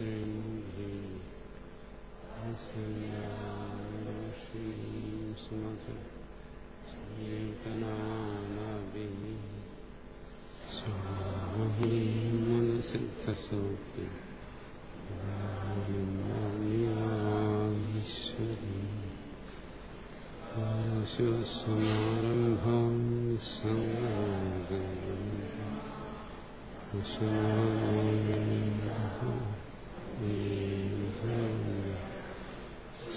മനസ്സിദ്ധസൗഖ്യം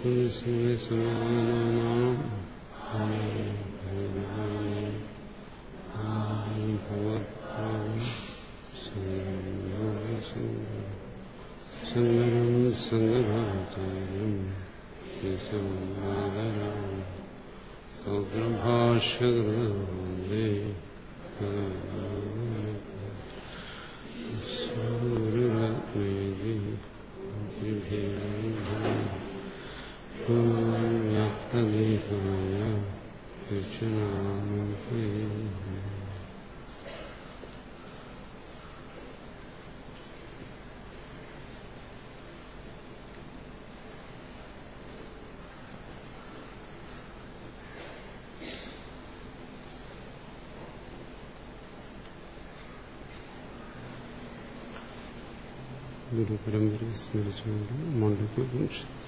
ശങ്കരം സ്മരിച്ചുകൊണ്ട് മാണ്ഡവ്യോപനിഷത്ത്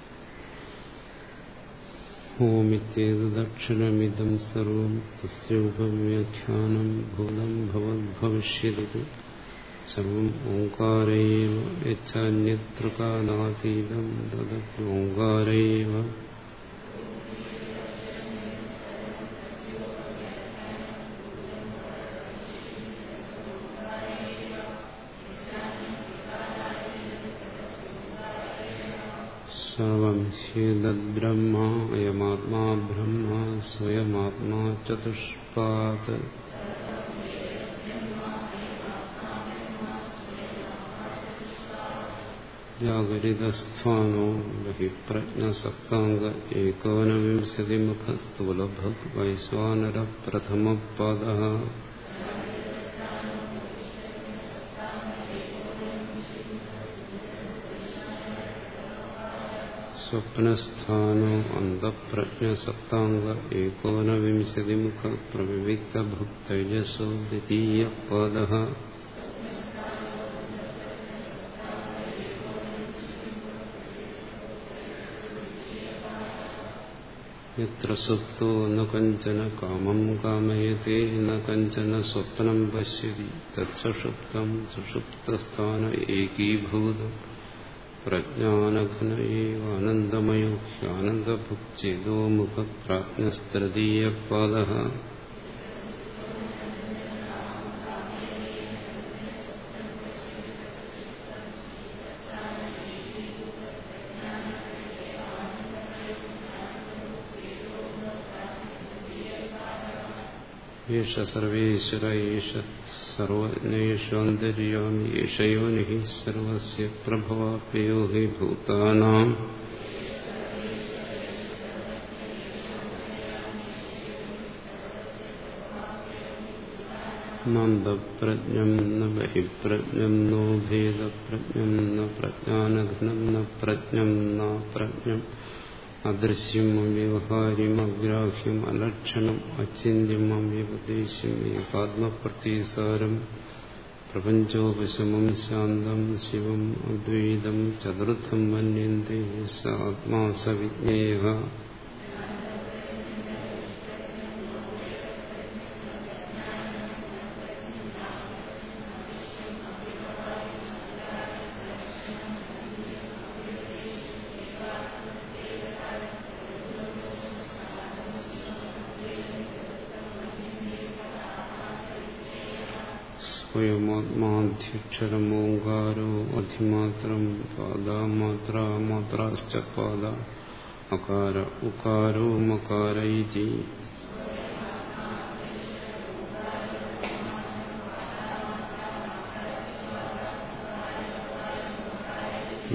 ഓമിത്യേതദക്ഷരമിതം സർവം തസ്യോപവ്യാഖ്യാനം ഭൂതം ഭവദ്ഭവിഷ്യതി സർവം ഓങ്കാരൈവ യച്ഛാന്യത്രകാലാതീതം തദോങ്കാരൈവ സർവം ഹ്യേതദ്ബ്രഹ്മ അയമാത്മാ ബ്രഹ്മ സ്വയമാത്മാ ചതുഷ്പാത് ജാഗരിതസ്ഥാനോ ബഹിപ്രജ്ഞസക്താംഗ ഏകോനവിംശതിമുഖ സ്വപ്നസ്ഥാനോ അന്തപ്രജ്ഞസക്താംഗ ഏകോനവിംശതിമുഖ പ്രവിവിക്തഭുക്തൈജസോ ദ്വിതീയപാദ യത്ര സുപ്തോ ന കഞ്ചന കാമം കാമയത്തെ ന കഞ്ചന സ്വപ്നം പശ്യതി തത്സുഷുപ്തം സുഷുപ്തസ്ഥാന പ്രജ്ഞാനഘന ആനന്ദമയോ ഹ്യാനന്ദഭുക്ചേതോ മുഖപ്രാജ്ഞസ്തൃതീയപാദ ഏഷ സർവേശ്വര ഏഷ സർവജ്ഞേഷാന്തര്യാമി ഏഷയോനി സർവസ്യ പ്രഭവാപ്യോ ഹി ഭൂതാനാം. നന്ദപ്രജ്ഞം ന ബഹിപ്രജ്ഞം നോ ഭേദപ്രജ്ഞം ന അദൃശ്യം അവ്യവഹാര്യം അഗ്രാഹ്യം അലക്ഷണം അചിന്യം അവ്യപദേശം ഏകാത്മപ്രത്യസാരം പ്രപഞ്ചോപശമം ശാന്തം ശിവം അദ്വൈതം ചതുർത്ഥം മന്യന്തേ സ ആത്മാ വിജ്ഞേയ സ്വയമാത്മാധ്യക്ഷരമോങ്കാരോ അധിമാത്രം പാദമാത്ര മാത്രാശ്ച പാദ അകാര ഉകാരോ മകാര ഇതി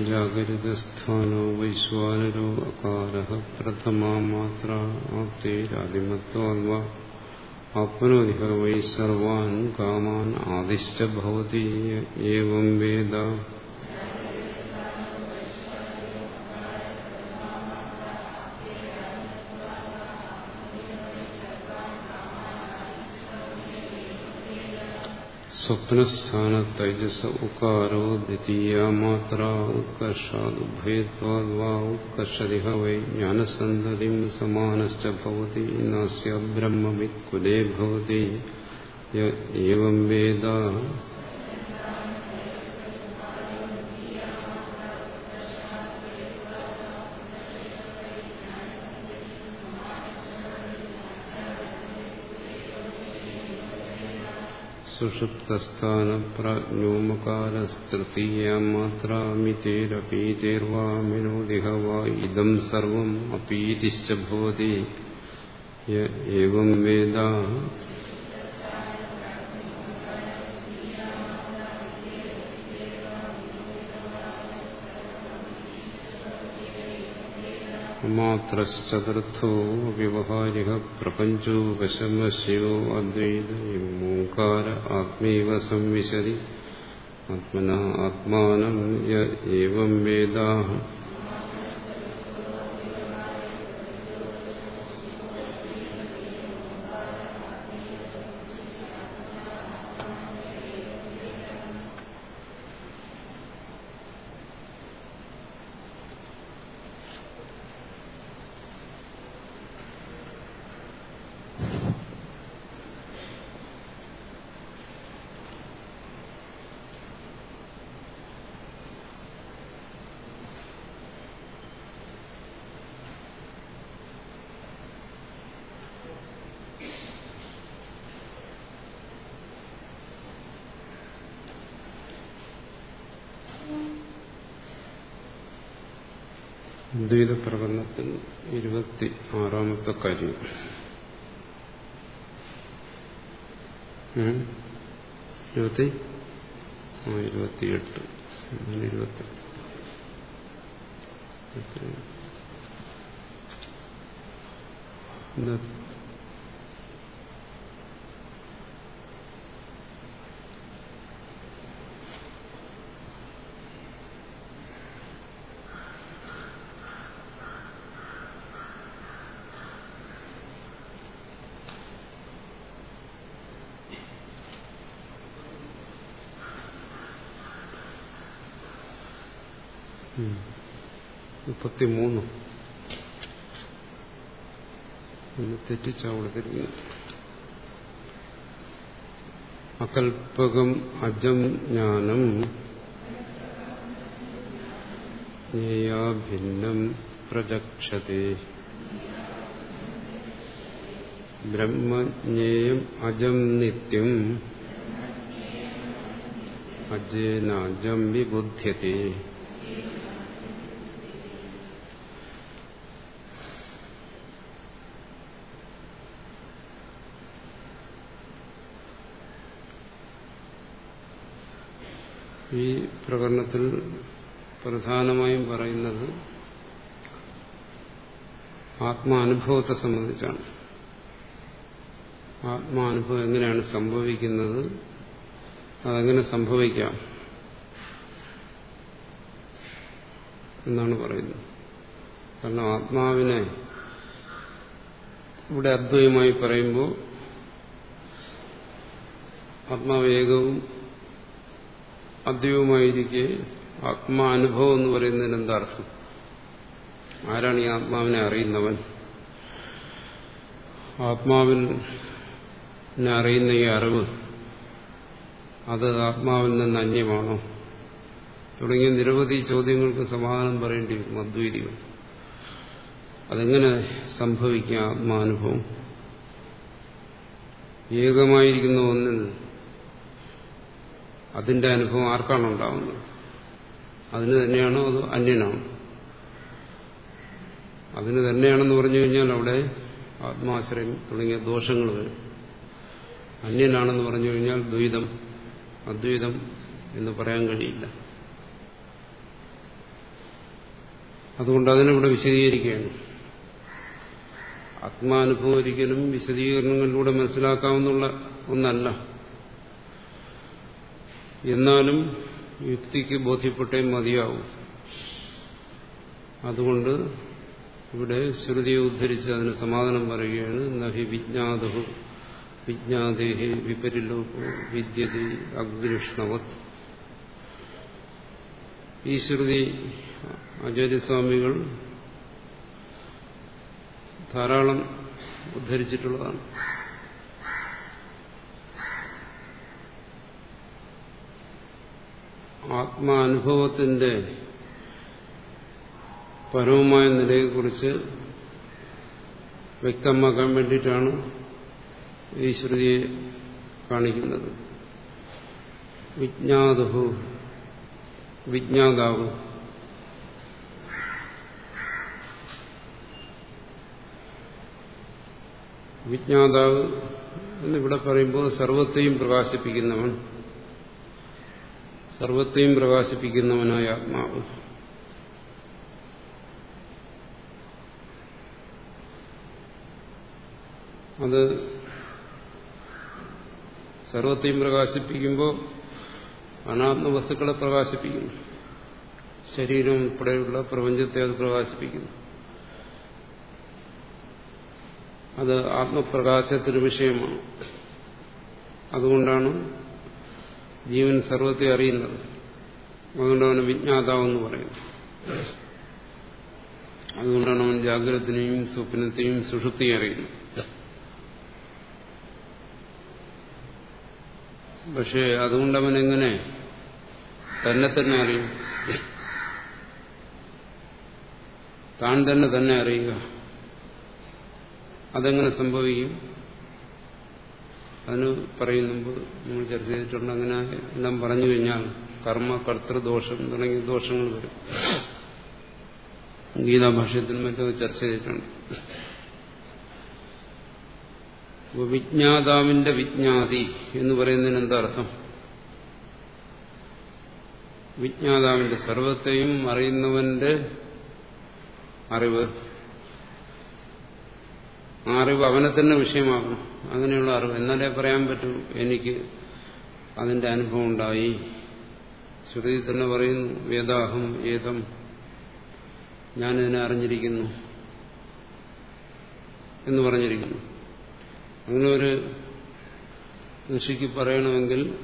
ജാഗരിതസ്ഥാനോ വൈശ്വാനരോ അകാര പ്രഥമാ മാത്ര ആപ്തേരാദിമത്വാ ആപ്നോതി വൈ സർവാൻ കാമാൻ ആദിശ്ച ഭവതി ഏവം വേദ സ്വപ്നസ്ഥാന തൈജസ ഉകാരോ ദ്വിതീയ മാത്ര ഉത്കർഷാദുഭയത്വാ ഉത്കർഷതിഹ വൈ ജ്ഞാനസന്തതിം സമാനശ്ച ഭവതി നാസ്യ ബ്രഹ്മവിത് കുലേ ഭവതി ഏവം വേദ സുഷുപ്തസ്ഥാനപ്രജ്ഞോമകാരസ്തൃതീയമാത്രാമിതേരപീതേർവാമിനോദിഹ വാ ഇതം സർവം അപീതിശ്ച ഭവതി ഏവം വേദ മാത്രശ്ചതുർത്ഥോ വ്യവഹാരിക പ്രപഞ്ചോ വശമശിവോ അദ്വൈത ഓങ്കാര ആത്മൈവ സംവിശതി ആത്മന ആത്മാനം വേദ ദ്വൈത പ്രകടനത്തിൽ ഇരുപത്തി ആറാമത്തെ കാര്യം. ഇരുപത്തി? ഇരുപത്തിയെട്ട്. ഇരുപത്തി. എന്താ മുപ്പത്തിമൂന്ന്. തെറ്റിച്ച കൊടുത്തിരിക്കുന്നു അകൽപകം അജം ജ്ഞാനം ജ്ഞേയാഭിന്നം പ്രജക്ഷതേ. ബ്രഹ്മജ്ഞേയം അജം നിത്യം അജേനാജം വിബുദ്ധ്യത്തെ ഈ പ്രകടനത്തിൽ പ്രധാനമായും പറയുന്നത് ആത്മാനുഭവത്തെ സംബന്ധിച്ചാണ്. ആത്മാനുഭവം എങ്ങനെയാണ് സംഭവിക്കുന്നത്? അതെങ്ങനെ സംഭവിക്കാം? എന്നാണ് പറയുന്നത്. കാരണം ആത്മാവിനെ ഇവിടെ അദ്വൈതമായി പറയുമ്പോൾ ആത്മാവ് ഏകവും അദ്വൈതമായിരിക്കെ ആത്മാനുഭവം എന്ന് പറയുന്നതിന് എന്താ അർത്ഥം? ആരാണ് ഈ ആത്മാവിനെ അറിയുന്നവൻ? ആത്മാവിനെ അറിയുന്ന ഈ അറിവ് അത് ആത്മാവിൽ നിന്ന് അന്യമാണോ? തുടങ്ങിയ നിരവധി ചോദ്യങ്ങൾക്ക് സമാധാനം പറയേണ്ടി വരും അദ്വൈതികൾ അതെങ്ങനെ സംഭവിക്കുക ആത്മാനുഭവം? ഏകമായിരിക്കുന്ന ഒന്നിൽ അതിന്റെ അനുഭവം ആർക്കാണ് ഉണ്ടാവുന്നത്? അതിന് തന്നെയാണോ അത് അന്യനാണോ? അതിന് തന്നെയാണെന്ന് പറഞ്ഞു കഴിഞ്ഞാൽ അവിടെ ആത്മാശ്രയം തുടങ്ങിയ ദോഷങ്ങൾ വരും. അന്യനാണെന്ന് പറഞ്ഞു കഴിഞ്ഞാൽ ദ്വൈതം അദ്വൈതം എന്ന് പറയാൻ കഴിയില്ല. അതുകൊണ്ട് അതിനിവിടെ വിശദീകരിക്കുകയാണ്. ആത്മാനുഭവം ഒരിക്കലും വിശദീകരണങ്ങളിലൂടെ മനസ്സിലാക്കാവുന്ന ഒന്നല്ല. എന്നാലും യുക്തിക്ക് ബോധ്യപ്പെട്ടേ മതിയാവും. അതുകൊണ്ട് ഇവിടെ ശ്രുതിയെ ഉദ്ധരിച്ച് അതിന് സമാധാനം പറയുകയാണ്. നഹി വിജ്ഞാതു വിജ്ഞാദേഹി വിപരിലോകോ വിദ്യതി അഗ്നിഷ്ണവത്. ഈ ശ്രുതി ആചാര്യസ്വാമികൾ ധാരാളം ഉദ്ധരിച്ചിട്ടുള്ളതാണ്. ആത്മാനുഭവത്തിന്റെ പരവുമായ നിലയെക്കുറിച്ച് വ്യക്തമാക്കാൻ വേണ്ടിയിട്ടാണ് ഈ ശ്രുതിയെ കാണിക്കുന്നത്. വിജ്ഞാതുഹു വിജ്ഞാതാവ്. വിജ്ഞാതാവ് എന്നിവിടെ പറയുമ്പോൾ സർവത്തെയും പ്രകാശിപ്പിക്കുന്നവൻ. സർവത്തെയും പ്രകാശിപ്പിക്കുന്നവനായ ആത്മാവ്. അത് സർവത്തെയും പ്രകാശിപ്പിക്കുമ്പോൾ അനാത്മ വസ്തുക്കളെ പ്രകാശിപ്പിക്കുന്നു. ശരീരം ഉൾപ്പെടെയുള്ള പ്രപഞ്ചത്തെ അത് പ്രകാശിപ്പിക്കുന്നു. അത് ആത്മപ്രകാശത്തിന് വിഷയമാണ്. അതുകൊണ്ടാണ് ജീവൻ സർവത്തെ അറിയുന്നത്. അതുകൊണ്ടാണ് വിജ്ഞാതാവെന്ന് പറയുന്നു. അതുകൊണ്ടാണ് അവൻ ജാഗ്രതത്തിനെയും സ്വപ്നത്തെയും സുഷുപ്തിയും അറിയുന്നത്. പക്ഷെ അതുകൊണ്ട് അവൻ എങ്ങനെ തന്നെ തന്നെ അറിയും? താൻ തന്നെ തന്നെ അറിയുക. അതെങ്ങനെ സംഭവിക്കും? അതിന് പറയുന്ന മുമ്പ് നമ്മൾ ചർച്ച ചെയ്തിട്ടുണ്ട്. അങ്ങനെ എല്ലാം പറഞ്ഞു കഴിഞ്ഞാൽ കർമ്മ കർത്തൃദോഷം തുടങ്ങിയ ദോഷങ്ങൾ വരും. ഗീതാഭാഷ്യത്തിനും മറ്റും ചർച്ച ചെയ്തിട്ടുണ്ട്. വിജ്ഞാതാവിന്റെ വിജ്ഞാതി എന്ന് പറയുന്നതിന് എന്താ അർത്ഥം? വിജ്ഞാതാവിന്റെ സർവത്തെയും അറിയുന്നവന്റെ അറിവ് ആ അറിവ് അവനെ തന്നെ വിഷയമാകണം അങ്ങനെയുള്ള അറിവ്. എന്നാലേ പറയാൻ പറ്റൂ എനിക്ക് അതിന്റെ അനുഭവം ഉണ്ടായി. ശ്രുതി തന്നെ പറയുന്നു വേദാഹം ഏതം? ഞാനിതിനെ അറിഞ്ഞിരിക്കുന്നു എന്ന് പറഞ്ഞിരിക്കുന്നു. അങ്ങനെ ഒരു ഋഷിക്ക് പറയണമെങ്കിൽ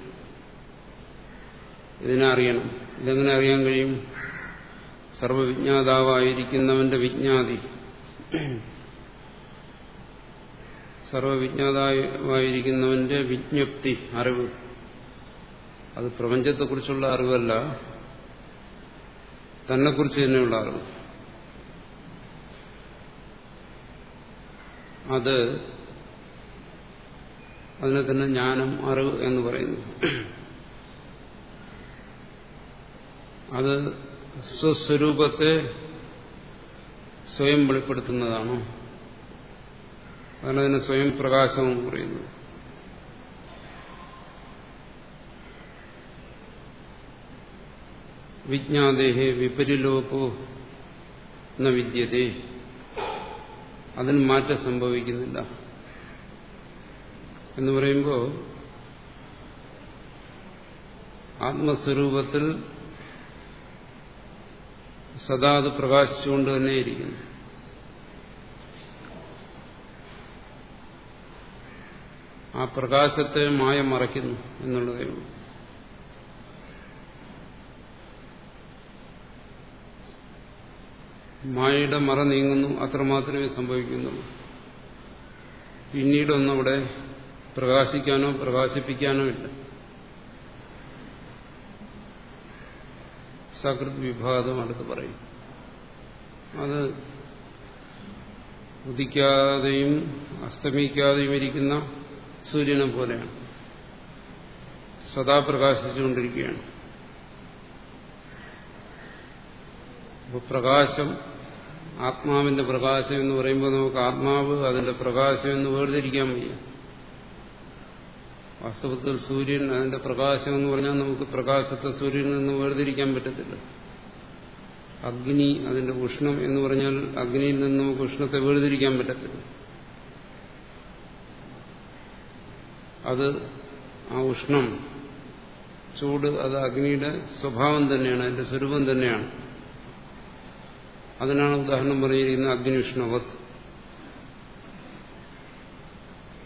ഇതിനെ അറിയണം. ഇതെങ്ങനെ അറിയാൻ കഴിയും? സർവവിജ്ഞാതാവായിരിക്കുന്നവന്റെ വിജ്ഞാതി. സർവവിജ്ഞാതാവായിരിക്കുന്നവന്റെ വിജ്ഞപ്തി അറിവ്. അത് പ്രപഞ്ചത്തെക്കുറിച്ചുള്ള അറിവല്ല. തന്നെക്കുറിച്ച് തന്നെയുള്ള അറിവ്. അത് അതിനെ തന്നെ ജ്ഞാനം അറിവ് എന്ന് പറയുന്നു. അത് സ്വസ്വരൂപത്തെ സ്വയം വെളിപ്പെടുത്തുന്നതാണോ? അതാണ് അതിനെ സ്വയം പ്രകാശവും പറയുന്നു. പറയുന്നത് വിജ്ഞാദേഹേ വിപരിലോകോ എന്ന വിദ്യതേ. അതിന് മാറ്റം സംഭവിക്കുന്നില്ല. എന്ന് പറയുമ്പോൾ ആത്മസ്വരൂപത്തിൽ സദാ അത് പ്രകാശിച്ചുകൊണ്ട് തന്നെയിരിക്കുന്നു. ആ പ്രകാശത്തെ മായ മറയ്ക്കുന്നു എന്നുള്ളതേ ഉള്ളൂ. മായയുടെ മറ നീങ്ങുന്നു അത്രമാത്രമേ സംഭവിക്കുന്നുള്ളൂ. പിന്നീടൊന്നും അവിടെ പ്രകാശിക്കാനോ പ്രകാശിപ്പിക്കാനോ ഇല്ല. സകൃത് വിഭാഗം അടുത്ത് പറയും. അത് ഉദിക്കാതെയും അസ്തമിക്കാതെയും ഇരിക്കുന്ന സൂര്യനെ പോലെയാണ്. സദാ പ്രകാശിച്ചുകൊണ്ടിരിക്കുകയാണ്. പ്രകാശം ആത്മാവിന്റെ പ്രകാശം എന്ന് പറയുമ്പോൾ നമുക്ക് ആത്മാവ് അതിന്റെ പ്രകാശം എന്ന് വേർതിരിക്കാൻ വയ്യ. വാസ്തവത്തിൽ സൂര്യൻ അതിന്റെ പ്രകാശം എന്ന് പറഞ്ഞാൽ നമുക്ക് പ്രകാശത്തെ സൂര്യനിൽ നിന്ന് വേർതിരിക്കാൻ പറ്റത്തില്ല. അഗ്നി അതിന്റെ ഉഷ്ണം എന്ന് പറഞ്ഞാൽ അഗ്നിയിൽ നിന്ന് നമുക്ക് ഉഷ്ണത്തെ വേർതിരിക്കാൻ പറ്റത്തില്ല. അത് ആ ഉഷ്ണം ചൂട് അത് അഗ്നിയുടെ സ്വഭാവം തന്നെയാണ് അതിന്റെ സ്വരൂപം തന്നെയാണ്. അതിനാണ് ഉദാഹരണം പറഞ്ഞിരിക്കുന്നത് അഗ്നി ഉഷ്ണവത്.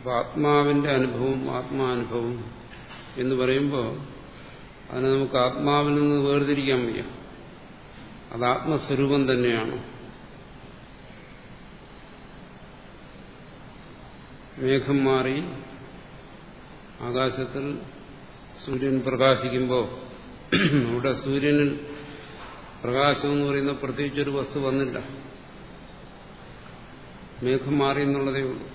ആത്മാവിന്റെ അനുഭവം ആത്മാനുഭവം എന്ന് പറയുമ്പോൾ അതിനെ നമുക്ക് ആത്മാവിൽ നിന്ന് വേർതിരിക്കാൻ വയ്യ. അത് ആത്മസ്വരൂപം തന്നെയാണ്. മേഘം മാറി ആകാശത്തിൽ സൂര്യൻ പ്രകാശിക്കുമ്പോൾ അവിടെ സൂര്യനിൽ പ്രകാശം എന്ന് പറയുന്ന പ്രത്യേകിച്ചൊരു വസ്തു വന്നില്ല. മേഘം മാറി എന്നുള്ളതേ ഉള്ളൂ.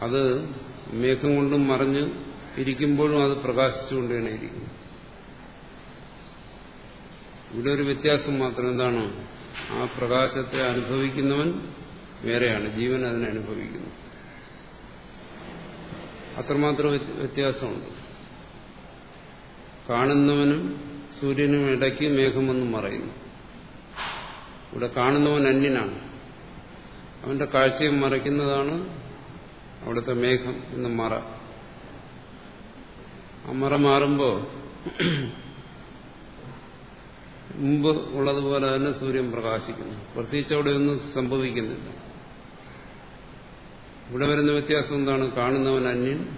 അത് മേഘം കൊണ്ടും മറിഞ്ഞ് ഇരിക്കുമ്പോഴും അത് പ്രകാശിച്ചുകൊണ്ട് തന്നെ ഇരിക്കുന്നു. ഇവിടെ ഒരു വ്യത്യാസം മാത്രം എന്താണ്? ആ പ്രകാശത്തെ അനുഭവിക്കുന്നവൻ വേറെയാണ്. ജീവൻ അതിനെ അനുഭവിക്കുന്നു. അത്രമാത്രം വ്യത്യാസമുണ്ട്. കാണുന്നവനും സൂര്യനും ഇടയ്ക്ക് മേഘമെന്നും മറയുന്നു ഇവിടെ കാണുന്നവൻ അന്യനാണ്. അവന്റെ കാഴ്ചയും മറയ്ക്കുന്നതാണ് അവിടുത്തെ മേഘം എന്ന മറ. ആ മറ മാറുമ്പോൾ മുമ്പ് ഉള്ളതുപോലെ തന്നെ സൂര്യൻ പ്രകാശിക്കുന്നു. പ്രത്യേകിച്ച് അവിടെ ഒന്നും സംഭവിക്കുന്നില്ല. ഇവിടെ വരുന്ന വ്യത്യാസം എന്താണ്? കാണുന്നവൻ അന്യൻ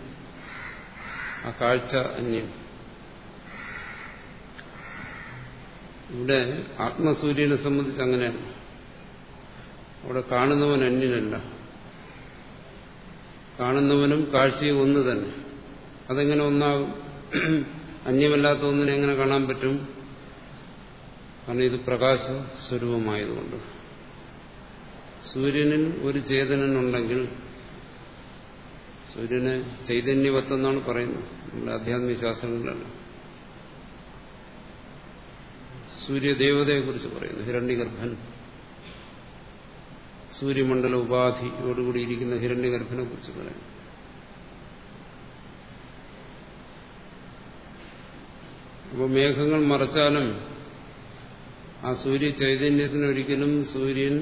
ആ കാഴ്ച അന്യൻ. ഇവിടെ ആത്മസൂര്യനെ സംബന്ധിച്ച് അങ്ങനെയാണ് അവിടെ കാണുന്നവൻ അന്യനല്ല. കാണുന്നവനും കാഴ്ചയും ഒന്ന് തന്നെ. അതെങ്ങനെ ഒന്നാകും? അന്യമല്ലാത്ത ഒന്നിനെ എങ്ങനെ കാണാൻ പറ്റും? കാരണം ഇത് പ്രകാശ സ്വരൂപമായതുകൊണ്ട് സൂര്യനിൽ ഒരു ചേതനനുണ്ടെങ്കിൽ സൂര്യനെ ചൈതന്യവത്തെന്നാണ് പറയുന്നത്. നമ്മുടെ ആധ്യാത്മിക സൂര്യദേവതയെ സൂര്യദേവതയെക്കുറിച്ച് പറയുന്നു. ഹിരണ്യഗർഭൻ. സൂര്യമണ്ഡല ഉപാധിയോടുകൂടി ഇരിക്കുന്ന ഹിരണ്യഗർഭനെ കുറിച്ച് പറയുന്നു. അപ്പോൾ മേഘങ്ങൾ മറച്ചാലും ആ സൂര്യ ചൈതന്യത്തിന് ഒരിക്കലും സൂര്യൻ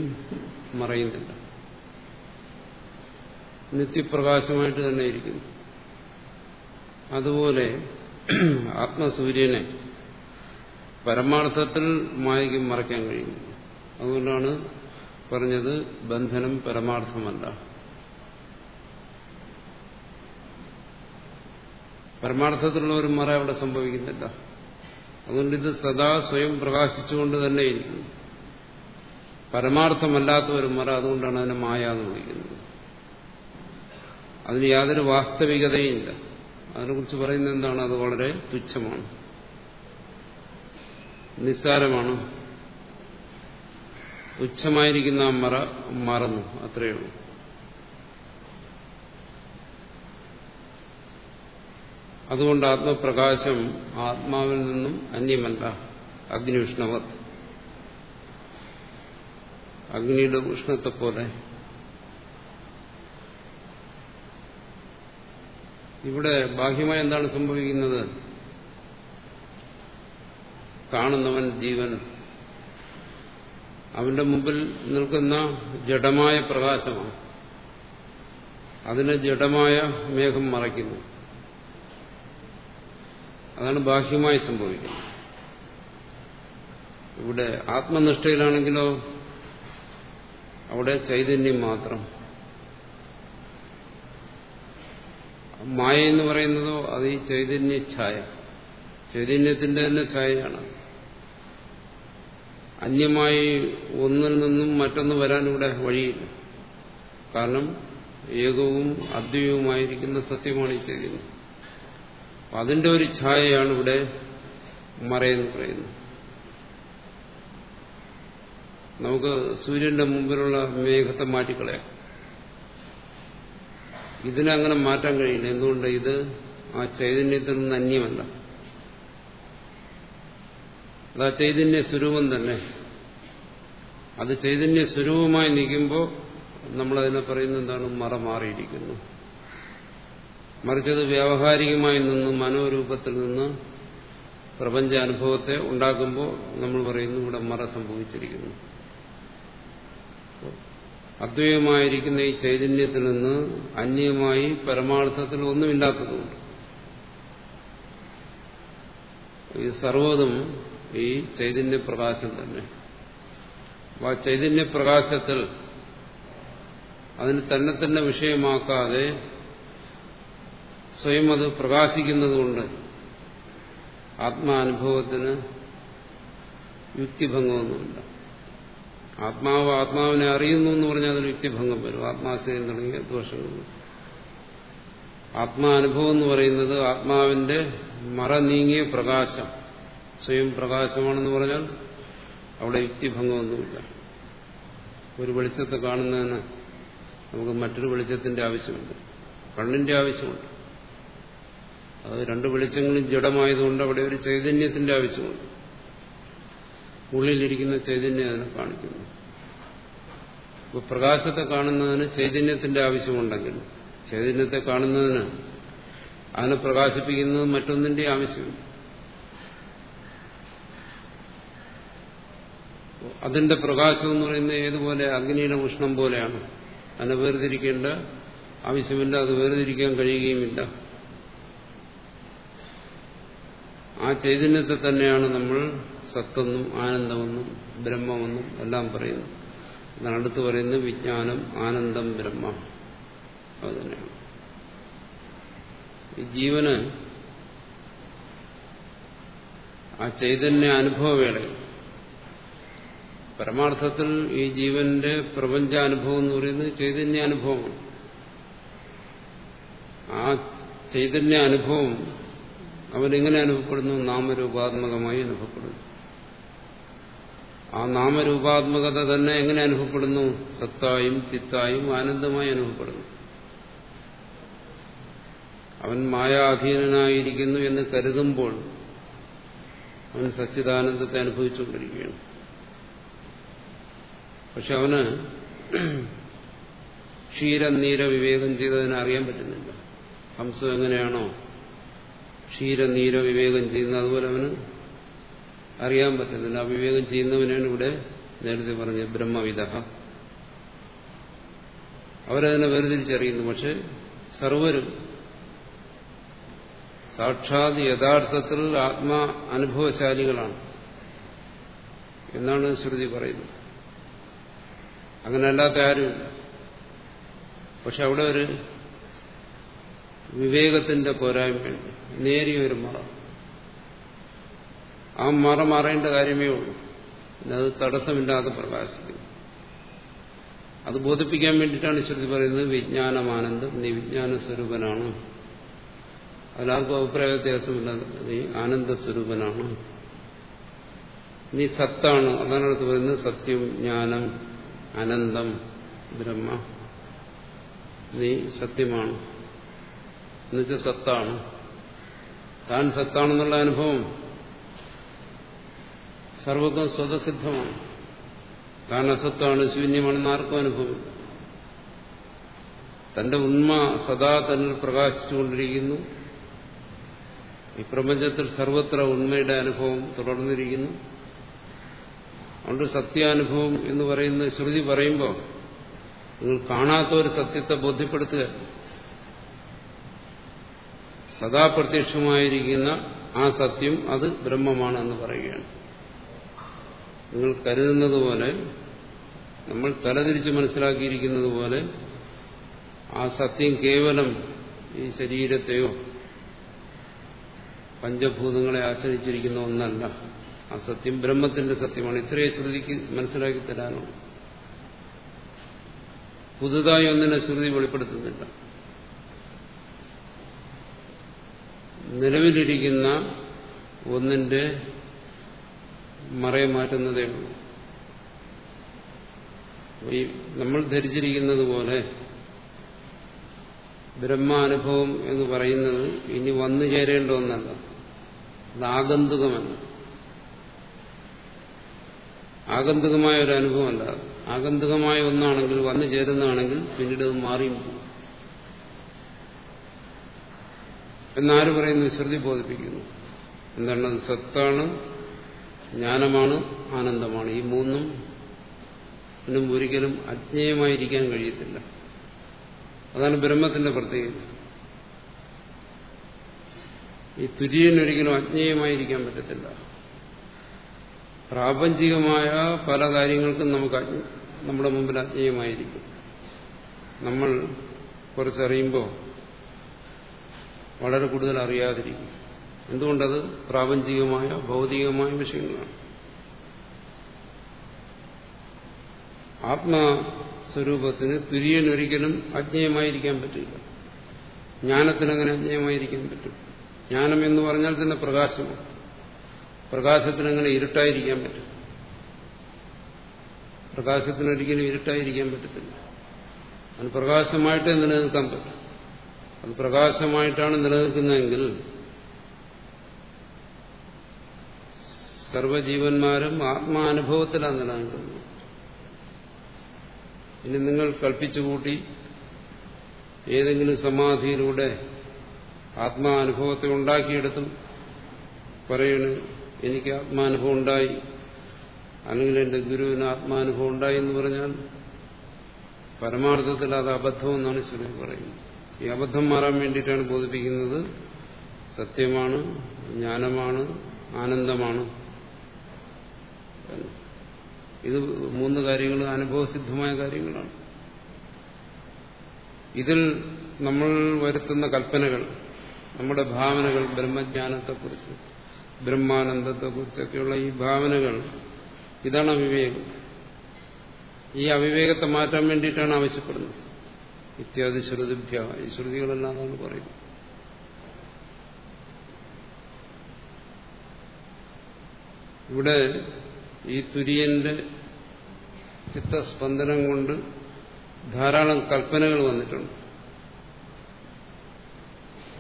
മറയുന്നില്ല. നിത്യപ്രകാശമായിട്ട് തന്നെ ഇരിക്കുന്നു. അതുപോലെ ആത്മസൂര്യനെ പരമാർത്ഥത്തിൽ മായയ്ക്ക് മറയ്ക്കാൻ കഴിയുന്നു അതുകൊണ്ടാണ് പറഞ്ഞത് ബന്ധനം പരമാർത്ഥമല്ല. പരമാർത്ഥത്തിലുള്ള ഒരു മറ അവിടെ സംഭവിക്കുന്നില്ല. അതുകൊണ്ട് ഇത് സദാ സ്വയം പ്രകാശിച്ചുകൊണ്ട് തന്നെ ഇരിക്കുന്നു. പരമാർത്ഥമല്ലാത്ത ഒരു മറ അതുകൊണ്ടാണ് അതിനെ മായ എന്ന് വിളിക്കുന്നത് അതിന് യാതൊരു വാസ്തവികതയില്ല. അതിനെക്കുറിച്ച് പറയുന്നത് എന്താണ്? അത് വളരെ തുച്ഛമാണ്. നിസ്സാരമാണ്. തുച്ഛമായിരിക്കുന്ന ആ മറ മറന്നു. അത്രയേ ഉള്ളൂ. അതുകൊണ്ട് ആത്മപ്രകാശം ആത്മാവിൽ നിന്നും അന്യമല്ല. അഗ്നി ഉഷ്ണവത് അഗ്നിയുടെ ഉഷ്ണത്തെ പോലെ ഇവിടെ ബാഹ്യമായി എന്താണ് സംഭവിക്കുന്നത്? കാണുന്നവൻ ജീവൻ. അവന്റെ മുമ്പിൽ നിൽക്കുന്ന ജഡമായ പ്രകാശമാണ്. അതിനെ ജഡമായ മേഘം മറയ്ക്കുന്നു. അതാണ് ബാഹ്യമായി സംഭവിക്കുന്നത്. ഇവിടെ ആത്മനിഷ്ഠയിലാണെങ്കിലോ അവിടെ ചൈതന്യം മാത്രം. മായ എന്ന് പറയുന്നതോ അത് ഈ ചൈതന്യ ഛായ. ചൈതന്യത്തിന്റെ തന്നെ ഛായയാണ്. അന്യമായി ഒന്നിൽ നിന്നും മറ്റൊന്ന് വരാൻ ഇവിടെ വഴിയില്ല. കാരണം ഏകവും അദ്വൈവുമായിരിക്കുന്ന സത്യമാണ് ഈ ചൈതന്യം. അതിന്റെ ഒരു ഛായയാണ് ഇവിടെ മറയെന്ന് പറയുന്നത്. നമുക്ക് സൂര്യന്റെ മുമ്പിലുള്ള മേഘത്തെ മാറ്റിക്കളയാം. ഇതിനങ്ങനെ മാറ്റാൻ കഴിയില്ല. എന്തുകൊണ്ട്? ഇത് ആ ചൈതന്യത്തിൽ നിന്ന് അന്യമല്ല. അത് ആ ചൈതന്യ സ്വരൂപം തന്നെ. അത് ചൈതന്യ സ്വരൂപമായി നിൽക്കുമ്പോൾ നമ്മളതിനെ പറയുന്നത് എന്താണ്? മറ മാറിയിരിക്കുന്നു മറിച്ചത് വ്യാവഹാരികമായി നിന്ന് മനോരൂപത്തിൽ നിന്ന് പ്രപഞ്ച അനുഭവത്തെ ഉണ്ടാക്കുമ്പോൾ നമ്മൾ പറയുന്നു ഇവിടെ മറ സംഭവിച്ചിരിക്കുന്നു. അദ്വൈതമായിരിക്കുന്ന ഈ ചൈതന്യത്തിൽ നിന്ന് അന്യമായി പരമാർത്ഥത്തിൽ ഒന്നുമില്ലാത്തതുകൊണ്ട്. ഈ സർവതും ഈ ചൈതന്യപ്രകാശം തന്നെ. ആ ചൈതന്യപ്രകാശത്തിൽ അതിന് തന്നെ തന്നെ വിഷയമാക്കാതെ സ്വയം അത് പ്രകാശിക്കുന്നതുകൊണ്ട് ആത്മാനുഭവത്തിന് യുക്തിഭംഗമൊന്നുമില്ല. ആത്മാവ് ആത്മാവിനെ അറിയുന്നു എന്ന് പറഞ്ഞാൽ അതിന് യുക്തിഭംഗം വരും. ആത്മാശയം തുടങ്ങിയ ദോഷങ്ങൾ ആത്മാനുഭവം എന്ന് പറയുന്നത് ആത്മാവിന്റെ മറ നീങ്ങിയ പ്രകാശം. സ്വയം പ്രകാശമാണെന്ന് പറഞ്ഞാൽ അവിടെ യുക്തിഭംഗമൊന്നുമില്ല. ഒരു വെളിച്ചത്തെ കാണുന്നതിന് നമുക്ക് മറ്റൊരു വെളിച്ചത്തിന്റെ ആവശ്യമുണ്ട്. കണ്ണിന്റെ ആവശ്യമുണ്ട്. അത് രണ്ട് വെളിച്ചങ്ങളും ജഡമായതുകൊണ്ട് അവിടെ ഒരു ചൈതന്യത്തിന്റെ ആവശ്യമുണ്ട്. ഉള്ളിലിരിക്കുന്ന ചൈതന്യം അതിനെ കാണിക്കുന്നു ഇപ്പോൾ പ്രകാശത്തെ കാണുന്നതിന് ചൈതന്യത്തിന്റെ ആവശ്യമുണ്ടെങ്കിൽ ചൈതന്യത്തെ കാണുന്നതിന് അതിനെ പ്രകാശിപ്പിക്കുന്നത് മറ്റൊന്നിന്റെ ആവശ്യമില്ല. അതിന്റെ പ്രകാശം എന്ന് പറയുന്നത് ഏതുപോലെ അഗ്നിയുടെ ഉഷ്ണം പോലെയാണ്. അതിനെ വേർതിരിക്കേണ്ട ആവശ്യമില്ല അത് വേർതിരിക്കാൻ കഴിയുകയുമില്ല. ആ ചൈതന്യത്തെ തന്നെയാണ് നമ്മൾ സത്തെന്നും ആനന്ദമെന്നും ബ്രഹ്മമെന്നും എല്ലാം പറയുന്നു. എന്നാണ് അടുത്ത് പറയുന്നത് വിജ്ഞാനം ആനന്ദം ബ്രഹ്മ. അത് തന്നെയാണ്. ജീവന് ആ ചൈതന്യ അനുഭവവേളയിൽ പരമാർത്ഥത്തിൽ ഈ ജീവന്റെ പ്രപഞ്ചാനുഭവം എന്ന് പറയുന്നത് ചൈതന്യാനുഭവമാണ് ആ ചൈതന്യ അനുഭവം അവനെങ്ങനെ അനുഭവപ്പെടുന്നു? നാമരൂപാത്മകമായി അനുഭവപ്പെടുന്നു. ആ നാമരൂപാത്മകത തന്നെ എങ്ങനെ അനുഭവപ്പെടുന്നു? സത്തായും ചിത്തായും ആനന്ദമായി അനുഭവപ്പെടുന്നു. അവൻ മായാധീനനായിരിക്കുന്നു എന്ന് കരുതുമ്പോൾ അവൻ സച്ചിദാനന്ദത്തെ അനുഭവിച്ചുകൊണ്ടിരിക്കുകയാണ്. പക്ഷെ അവന് ക്ഷീരനീര വിവേകം ചെയ്തതിനെ അറിയാൻ പറ്റുന്നില്ല. ഹംസം എങ്ങനെയാണോ ക്ഷീരനീര വിവേകം ചെയ്യുന്നത്? അതുപോലെ അവന് അറിയാൻ പറ്റുന്നില്ല. ആ വിവേകം ചെയ്യുന്നവനാണ് ഇവിടെ നേരത്തെ പറഞ്ഞ ബ്രഹ്മവിധ അവരതിനെ വേർതിരിച്ചറിയുന്നു. പക്ഷെ സർവരും സാക്ഷാത് യഥാർത്ഥത്തിൽ ആത്മാ അനുഭവശാലികളാണ്. എന്നാണ് ശ്രുതി പറയുന്നത്. അങ്ങനെ അല്ലാത്ത ആരുമില്ല പക്ഷെ അവിടെ ഒരു വിവേകത്തിന്റെ പോരായ്മയുണ്ട്. നേരിയ ഒരു മറ ആ മറ മാറേണ്ട കാര്യമേ ഉള്ളൂ. അത് തടസ്സമില്ലാതെ പ്രകാശിക്കുന്നു അത് ബോധിപ്പിക്കാൻ വേണ്ടിയിട്ടാണ് ശ്രുതി പറയുന്നത് വിജ്ഞാനമാനന്ദം നീ വിജ്ഞാന സ്വരൂപനാണ് അതിലാർക്കും അഭിപ്രായ വ്യത്യാസമില്ല നീ ആനന്ദ സ്വരൂപനാണ് നീ സത്താണ് അതാണ് അടുത്ത് പറയുന്നത് സത്യം ജ്ഞാനം അനന്തം ബ്രഹ്മ. നീ സത്യമാണ്. എന്നുവെച്ചാൽ സത്താണ്. താൻ സത്താണെന്നുള്ള അനുഭവം സർവത്വം സ്വതസിദ്ധമാണ്. താൻ അസത്വമാണ് ശൂന്യമാണെന്ന് ആർക്കും അനുഭവമില്ല തന്റെ ഉണ്മ സദാ തന്നിൽ പ്രകാശിച്ചുകൊണ്ടിരിക്കുന്നു. ഈ പ്രപഞ്ചത്തിൽ സർവത്ര ഉണ്മയുടെ അനുഭവം തുടർന്നിരിക്കുന്നു. അതുകൊണ്ട് സത്യാനുഭവം എന്ന് പറയുന്ന ശ്രുതി പറയുമ്പോൾ നിങ്ങൾ കാണാത്ത ഒരു സത്യത്തെ ബോധ്യപ്പെടുത്തുക. സദാ പ്രത്യക്ഷമായിരിക്കുന്ന ആ സത്യം അത് ബ്രഹ്മമാണ് എന്ന് പറയുകയാണ്. നിങ്ങൾ കരുതുന്നത് പോലെ നമ്മൾ തലതിരിച്ച് മനസ്സിലാക്കിയിരിക്കുന്നത് പോലെ ആ സത്യം കേവലം ഈ ശരീരത്തെയോ പഞ്ചഭൂതങ്ങളെ ആശ്രയിച്ചിരിക്കുന്ന ഒന്നല്ല. ആ സത്യം ബ്രഹ്മത്തിന്റെ സത്യമാണ്. ഇത്രയും ശ്രുതിക്ക് മനസ്സിലാക്കി തരാനോ പുതുതായി ഒന്നിനെ ശ്രുതി വെളിപ്പെടുത്തുന്നില്ല. നിലവിലിരിക്കുന്ന ഒന്നിന്റെ മറയെ മാറ്റുന്നതേ ഉള്ളൂ ഈ നമ്മൾ ധരിച്ചിരിക്കുന്നത് പോലെ ബ്രഹ്മാനുഭവം എന്ന് പറയുന്നത് ഇനി വന്നു ചേരേണ്ട ഒന്നല്ല. അത് ആഗന്തുകമല്ല. ആഗന്തുകമായ ഒരു അനുഭവമല്ല. ആഗന്തുകമായ ഒന്നാണെങ്കിൽ വന്നു ചേരുന്നതാണെങ്കിൽ പിന്നീട് അത് മാറിയും പോകും എന്നാര് പറയുന്നു? ശ്രുതി ബോധിപ്പിക്കുന്നു. എന്താണ്? സത്താണ് ജ്ഞാനമാണ് ആനന്ദമാണ്. ഈ മൂന്നും ഒന്നും ഒരിക്കലും അജ്ഞേയമായിരിക്കാൻ കഴിയത്തില്ല. അതാണ് ബ്രഹ്മത്തിന്റെ പ്രത്യേകത. ഈ തുര്യനൊരിക്കലും അജ്ഞേയമായിരിക്കാൻ പറ്റത്തില്ല. പ്രാപഞ്ചികമായ പല കാര്യങ്ങൾക്കും നമുക്ക് നമ്മുടെ മുമ്പിൽ അജ്ഞേയമായിരിക്കും. നമ്മൾ കുറച്ചറിയുമ്പോൾ വളരെ കൂടുതൽ അറിയാതിരിക്കും. എന്തുകൊണ്ടത്? പ്രാപഞ്ചികമായ ഭൗതികമായ വിഷയങ്ങളാണ്. ആത്മസ്വരൂപത്തിന് തുര്യനൊരിക്കലും അജ്ഞേയമായിരിക്കാൻ പറ്റില്ല. ജ്ഞാനത്തിനങ്ങനെ അജ്ഞേയമായിരിക്കാൻ പറ്റും. ജ്ഞാനം എന്ന് പറഞ്ഞാൽ തന്നെ പ്രകാശമാണ്. പ്രകാശത്തിനങ്ങനെ ഇരുട്ടായിരിക്കാൻ പറ്റും പ്രകാശത്തിനൊരിക്കലും ഇരുട്ടായിരിക്കാൻ പറ്റത്തില്ല. അത് പ്രകാശമായിട്ടേ നിലനിൽക്കാൻ പറ്റും. അത് പ്രകാശമായിട്ടാണ് നിലനിൽക്കുന്നതെങ്കിൽ സർവജീവന്മാരും ആത്മാനുഭവത്തിലാണ് നിലനിൽക്കുന്നത്. ഇനി നിങ്ങൾ കൽപ്പിച്ചുകൂട്ടി ഏതെങ്കിലും സമാധിയിലൂടെ ആത്മാനുഭവത്തെ ഉണ്ടാക്കിയെടുത്തും പറയണ് എനിക്ക് ആത്മാനുഭവം ഉണ്ടായി അല്ലെങ്കിൽ എന്റെ ഗുരുവിന് ആത്മാനുഭവം ഉണ്ടായി എന്ന് പറഞ്ഞാൽ പരമാർത്ഥത്തിൽ അത് അബദ്ധം എന്നാണ് ശ്രുതി പറയുന്നത്. ഈ അബദ്ധം മാറാൻ വേണ്ടിയിട്ടാണ് ബോധിപ്പിക്കുന്നത്. സത്യമാണ് ജ്ഞാനമാണ് ആനന്ദമാണ്. ഇത് മൂന്ന് കാര്യങ്ങൾ അനുഭവസിദ്ധമായ കാര്യങ്ങളാണ്. ഇതിൽ നമ്മൾ വരുത്തുന്ന കൽപ്പനകൾ നമ്മുടെ ഭാവനകൾ ബ്രഹ്മജ്ഞാനത്തെക്കുറിച്ച് ബ്രഹ്മാനന്ദത്തെക്കുറിച്ചൊക്കെയുള്ള ഈ ഭാവനകൾ ഇതാണ് അവിവേകം. ഈ അവിവേകത്തെ മാറ്റാൻ വേണ്ടിയിട്ടാണ് ആവശ്യപ്പെടുന്നത്. ഇത്യാദി ശ്രുതിഭ്യ ഈ ശ്രുതികളെല്ലാം നമ്മൾ പറയുന്നത് ഇവിടെ ഈ തുര്യന്റെ ചിത്തസ്പന്ദനം കൊണ്ട് ധാരാളം കൽപ്പനകൾ വന്നിട്ടുണ്ട്.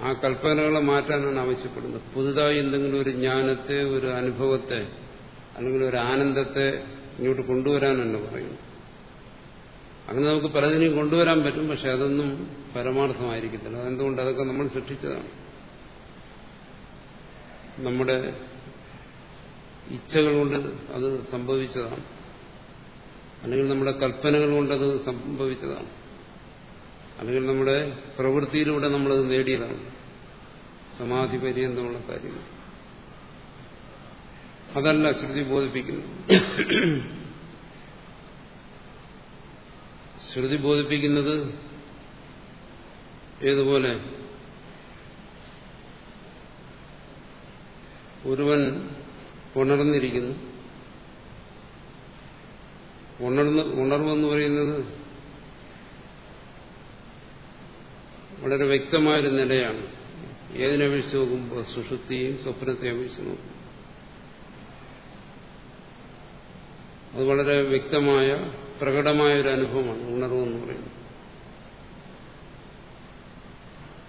ആ കൽപ്പനകളെ മാറ്റാനാണ് ആവശ്യപ്പെടുന്നത്. പുതുതായി എന്തെങ്കിലും ഒരു ജ്ഞാനത്തെ ഒരു അനുഭവത്തെ അല്ലെങ്കിൽ ഒരു ആനന്ദത്തെ ഇങ്ങോട്ട് കൊണ്ടുവരാനല്ല പറയുന്നു. അങ്ങനെ നമുക്ക് പലതിനെയും കൊണ്ടുവരാൻ പറ്റും പക്ഷെ അതൊന്നും പരമാർത്ഥമായിരിക്കത്തില്ല. അതെന്തുകൊണ്ട്? അതൊക്കെ നമ്മൾ സൃഷ്ടിച്ചതാണ്. നമ്മുടെ ഇച്ഛകൾ കൊണ്ട് അത് സംഭവിച്ചതാണ്. അല്ലെങ്കിൽ നമ്മുടെ കൽപ്പനകൾ അത് സംഭവിച്ചതാണ്. അല്ലെങ്കിൽ നമ്മുടെ പ്രവൃത്തിയിലൂടെ നമ്മളത് നേടിയതാണ്. സമാധി പര്യന്തമുള്ള കാര്യങ്ങൾ അതല്ല ശ്രുതി ബോധിപ്പിക്കുന്നു ശ്രുതി ബോധിപ്പിക്കുന്നത് ഏതുപോലെ? ഒരുവൻ ഉണർന്നിരിക്കുന്നു. ഉണർന്ന് ഉണർവെന്ന് പറയുന്നത് വളരെ വ്യക്തമായൊരു നിലയാണ്. ഏതിനെ അപേക്ഷിച്ച് നോക്കുമ്പോൾ സുഷുപ്തിയും സ്വപ്നത്തെ അപേക്ഷിച്ച് നോക്കും അത് വളരെ വ്യക്തമായ പ്രകടമായ ഒരു അനുഭവമാണ് ഉണർവ് എന്ന് പറയുന്നത്.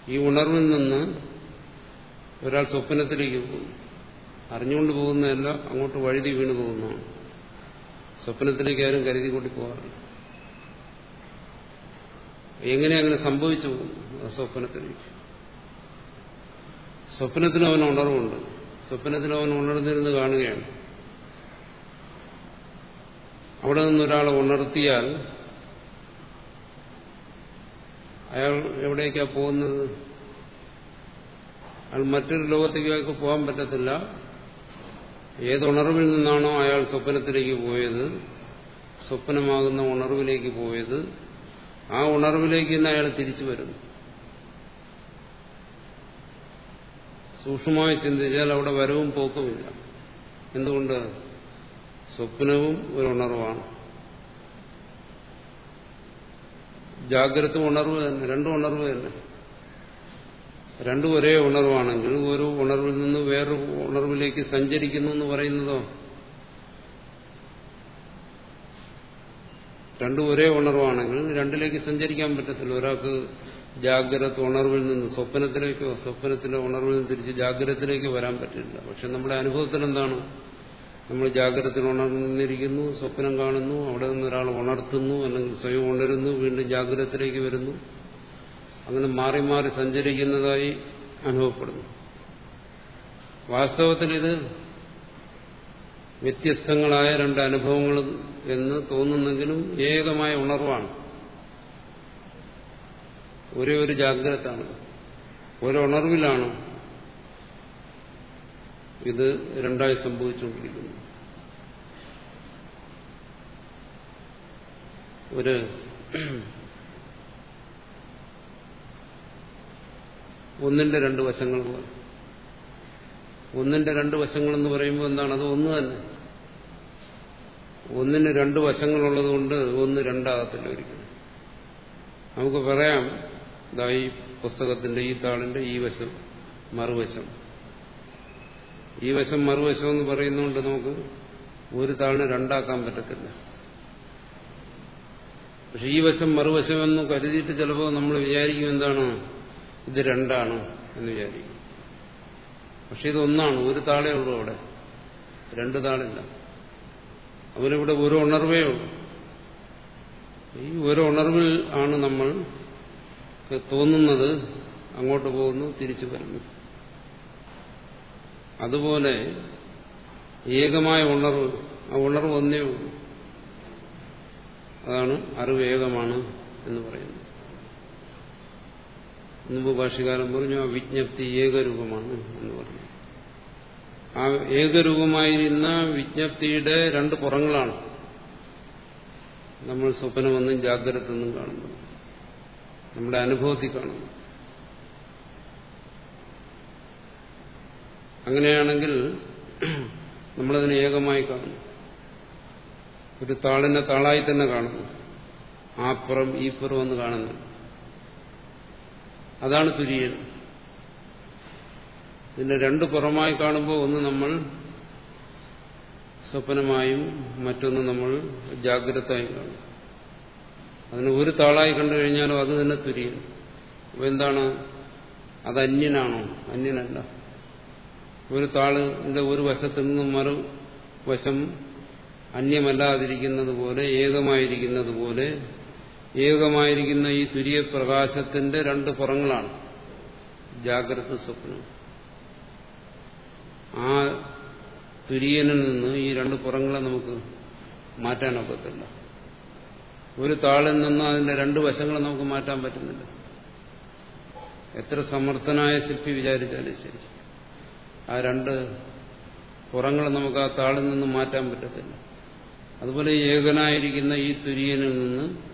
ഈ ഉണർവിൽ നിന്ന് ഒരാൾ സ്വപ്നത്തിലേക്ക് പോകുന്നു. അറിഞ്ഞുകൊണ്ട് പോകുന്നതല്ല അങ്ങോട്ട് വഴുതി വീണു പോകുന്നതാണ്. സ്വപ്നത്തിലേക്ക് ആരും കരുതി കൂട്ടി പോകാറില്ല. എങ്ങനെ അങ്ങനെ സംഭവിച്ചു പോകുന്നു? സ്വപ്നത്തിലേക്ക്. സ്വപ്നത്തിന് അവൻ ഉണർവുണ്ട്. സ്വപ്നത്തിന് അവൻ ഉണർന്നിരുന്ന് കാണുകയാണ്. അവിടെ നിന്നൊരാളെ ഉണർത്തിയാൽ അയാൾ എവിടേക്കാ പോകുന്നത്? അയാൾ മറ്റൊരു ലോകത്തേക്കൊക്കെ പോകാൻ പറ്റത്തില്ല. ഏതുണർവിൽ നിന്നാണോ അയാൾ സ്വപ്നത്തിലേക്ക് പോയത്? സ്വപ്നമാകുന്ന ഉണർവിലേക്ക് പോയത്? ആ ഉണർവിലേക്ക് തന്നെ അയാൾ തിരിച്ചു വരുന്നു. സൂക്ഷ്മമായി ചിന്തിച്ചാൽ അവിടെ വരവും പോക്കുമില്ല എന്തുകൊണ്ട്? സ്വപ്നവും ഒരു ഉണർവാണ്. ജാഗ്രത ഉണർവ് തന്നെ രണ്ടും ഉണർവ് തന്നെ. രണ്ടും ഒരേ ഉണർവാണെങ്കിൽ ഒരു ഉണർവിൽ നിന്ന് വേറൊരു ഉണർവിലേക്ക് സഞ്ചരിക്കുന്നു എന്ന് പറയുന്നതോ? രണ്ടും ഒരേ ഉണർവാണെങ്കിൽ രണ്ടിലേക്ക് സഞ്ചരിക്കാൻ പറ്റത്തില്ല. ഒരാൾക്ക് ജാഗ്രത ഉണർവിൽ നിന്ന് സ്വപ്നത്തിലേക്കോ സ്വപ്നത്തിലെ ഉണർവിൽ നിന്ന് തിരിച്ച് ജാഗ്രതത്തിലേക്ക് വരാൻ പറ്റില്ല. പക്ഷെ നമ്മുടെ അനുഭവത്തിൽ എന്താണ്? നമ്മൾ ജാഗ്രതത്തിൽ ഉണർന്നിരിക്കുന്നു സ്വപ്നം കാണുന്നു അവിടെ നിന്ന് ഒരാൾ ഉണർത്തുന്നു അല്ലെങ്കിൽ സ്വയം ഉണരുന്നു വീണ്ടും ജാഗ്രതത്തിലേക്ക് വരുന്നു. അങ്ങനെ മാറി മാറി സഞ്ചരിക്കുന്നതായി അനുഭവപ്പെടുന്നു. വാസ്തവത്തിൽ ഇത് വ്യത്യസ്തങ്ങളായ രണ്ട് അനുഭവങ്ങൾ എന്ന് തോന്നുന്നെങ്കിലും ഏകമായ ഉണർവാണ്. ഒരേ ഒരു ജാഗ്രതാണ് ഒരുണർവിലാണ് ഇത് രണ്ടായി സംഭവിച്ചുകൊണ്ടിരിക്കുന്നു ഒരു ഒന്നിന്റെ രണ്ട് വശങ്ങൾ ഒന്നിന്റെ രണ്ട് വശങ്ങളെന്ന് പറയുമ്പോൾ എന്താണ്? അത് ഒന്ന് തന്നെ. ഒന്നിന് രണ്ട് വശങ്ങളുള്ളത് കൊണ്ട് ഒന്ന് രണ്ടാകത്തില്ല ഒരിക്കലും. നമുക്ക് പറയാം ഇതാ ഈ പുസ്തകത്തിന്റെ ഈ താളിന്റെ ഈ വശം മറുവശം. ഈ വശം മറുവശം എന്ന് പറയുന്നതുകൊണ്ട് നമുക്ക് ഒരു താളിന് രണ്ടാക്കാൻ പറ്റത്തില്ല. പക്ഷെ ഈ വശം മറുവശം എന്ന് കരുതിയിട്ട് ചിലപ്പോൾ നമ്മൾ വിചാരിക്കും എന്താണ്? ഇത് രണ്ടാണ് എന്ന് വിചാരിക്കും. പക്ഷെ ഇതൊന്നാണ് ഒരു താളേ ഉള്ളൂ അവിടെ. രണ്ട് താളില്ല. അവനിവിടെ ഒരു ഉണർവേ ഉള്ളൂ. ഈ ഒരു ഉണർവിൽ ആണ് നമ്മൾ തോന്നുന്നത് അങ്ങോട്ട് പോകുന്നു തിരിച്ചു വരുന്നു. അതുപോലെ ഏകമായ ഉണർവ് ആ ഉണർവ് ഒന്നേ ഉള്ളൂ. അതാണ് അറിവ് ഏകമാണ് എന്ന് പറയുന്നത്. മുമ്പ് ഭാഷകാരൻ പറഞ്ഞു ആ വിജ്ഞപ്തി ഏകരൂപമാണ് എന്ന് പറഞ്ഞു. ആ ഏകരൂപമായിരുന്ന വിജ്ഞപ്തിയുടെ രണ്ട് പുറങ്ങളാണ്. നമ്മൾ സ്വപ്നമെന്നും ജാഗ്രതെന്നും കാണുന്നത്. നമ്മുടെ അനുഭവത്തിൽ കാണുന്നു അങ്ങനെയാണെങ്കിൽ നമ്മളതിനെ ഏകമായി കാണുന്നു. ഒരു താളിനെ താളായി തന്നെ കാണുന്നു. ആപ്പുറം ഈപ്പുറം എന്ന് കാണുന്നു അതാണ് തുര്യൻ ഇതിന്റെ രണ്ടു പുറമായി കാണുമ്പോൾ ഒന്ന് നമ്മൾ സ്വപ്നമായും മറ്റൊന്ന് നമ്മൾ ജാഗ്രതയായും കാണും. അതിന് ഒരു താളായി കണ്ടു കഴിഞ്ഞാലും അത് തന്നെ തുര്യൻ അപ്പോൾ എന്താണ്? അത് അന്യനാണോ? അന്യനല്ല. ഒരു താളിന്റെ ഒരു വശത്തു നിന്നും മറു വശം അന്യമല്ലാതിരിക്കുന്നത് പോലെ ഏകമായിരിക്കുന്നത് പോലെ ഏകമായിരിക്കുന്ന ഈ സൂര്യപ്രകാശത്തിന്റെ രണ്ട് പുറങ്ങളാണ്. ജാഗ്രത സ്വപ്നം. ആ തുര്യനിൽ നിന്ന് ഈ രണ്ട് പുറങ്ങളെ നമുക്ക് മാറ്റാനൊക്കത്തില്ല ഒരു താളിൽ നിന്ന് അതിന്റെ രണ്ട് വശങ്ങളെ നമുക്ക് മാറ്റാൻ പറ്റുന്നില്ല. എത്ര സമർത്ഥനായ ശില്പി വിചാരിച്ചാലും ശരി. ആ രണ്ട് പുറങ്ങളെ നമുക്ക് ആ താളിൽ നിന്ന് മാറ്റാൻ പറ്റത്തില്ല. അതുപോലെ ഏകനായിരിക്കുന്ന ഈ തുര്യനിൽ നിന്ന്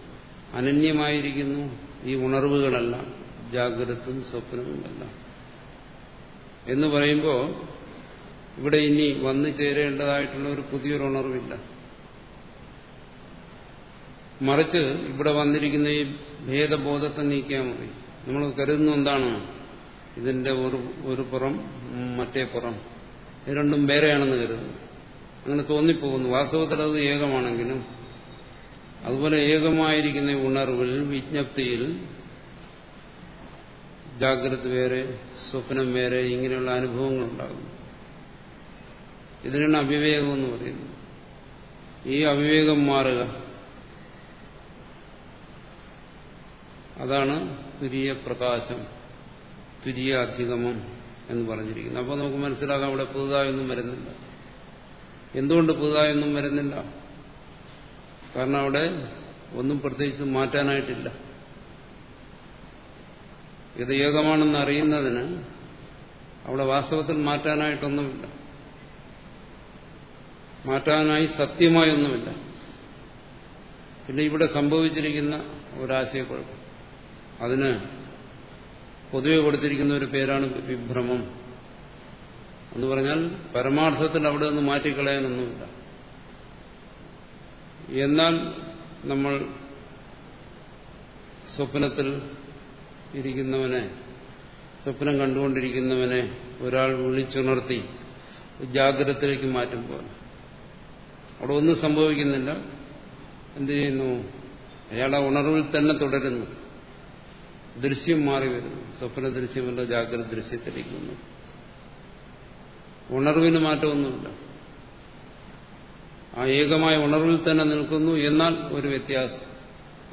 അനന്യമായിരിക്കുന്നു ഈ ഉണർവുകളെല്ലാം ജാഗ്രതും സ്വപ്നവുമെല്ലാം എന്ന് പറയുമ്പോൾ ഇവിടെ ഇനി വന്നു ചേരേണ്ടതായിട്ടുള്ള ഒരു പുതിയൊരു ഉണർവില്ല. മറിച്ച് ഇവിടെ വന്നിരിക്കുന്ന ഈ ഭേദബോധത്തെ നീക്കിയാൽ മതി. നമ്മൾ കരുതുന്ന എന്താണ്? ഇതിന്റെ ഒരു ഒരു പുറം മറ്റേ പുറം. രണ്ടും വേറെയാണെന്ന് കരുതുന്നു. അങ്ങനെ തോന്നിപ്പോകുന്നു. വാസ്തവത്തിൽ അത് ഏകമാണെങ്കിലും അതുപോലെ ഏകമായിരിക്കുന്ന ഉണർവിൽ വിജ്ഞപ്തിയിൽ ജാഗ്രത വേറെ സ്വപ്നം വേറെ ഇങ്ങനെയുള്ള അനുഭവങ്ങൾ ഉണ്ടാകും ഇതിനാണ് അവിവേകം എന്ന് പറയുന്നത്. ഈ അവിവേകം മാറുക അതാണ് തുരിയ പ്രകാശം തുരിയ അധികമം എന്ന് പറഞ്ഞിരിക്കുന്നത്. അപ്പോൾ നമുക്ക് മനസ്സിലാക്കാം അവിടെ പുതുതായൊന്നും വരുന്നില്ല. എന്തുകൊണ്ട് പുതുതായൊന്നും വരുന്നില്ല? കാരണം അവിടെ ഒന്നും പ്രത്യേകിച്ച് മാറ്റാനായിട്ടില്ല. ഇത് യോഗമാണെന്ന് അറിയുന്നതിന് അവിടെ വാസ്തവത്തിൽ മാറ്റാനായിട്ടൊന്നുമില്ല. മാറ്റാനായി സത്യമായൊന്നുമില്ല പിന്നെ ഇവിടെ സംഭവിച്ചിരിക്കുന്ന ഒരാശയക്കുഴപ്പം. അതിന് പൊതുവെ കൊടുത്തിരിക്കുന്ന ഒരു പേരാണ് വിഭ്രമം. എന്ന് പറഞ്ഞാൽ പരമാർത്ഥത്തിൽ അവിടെ നിന്ന് മാറ്റിക്കളയാനൊന്നുമില്ല. എന്നാൽ നമ്മൾ സ്വപ്നത്തിൽ ഇരിക്കുന്നവനെ സ്വപ്നം കണ്ടുകൊണ്ടിരിക്കുന്നവനെ ഒരാൾ വിളിച്ചുണർത്തി ജാഗ്രതത്തിലേക്ക് മാറ്റുമ്പോൾ അവിടെ ഒന്നും സംഭവിക്കുന്നില്ല. എന്ത് ചെയ്യുന്നു? അയാളെ ഉണർവിൽ തന്നെ തുടരുന്നു. ദൃശ്യം മാറി വരുന്നു. സ്വപ്ന ദൃശ്യമല്ല ജാഗ്രത ദൃശ്യത്തിലേക്ക് വന്നു. ഉണർവിന് മാറ്റമൊന്നുമില്ല. ആ ഏകമായ ഉണർവിൽ തന്നെ നിൽക്കുന്നു എന്നാൽ ഒരു വ്യത്യാസം.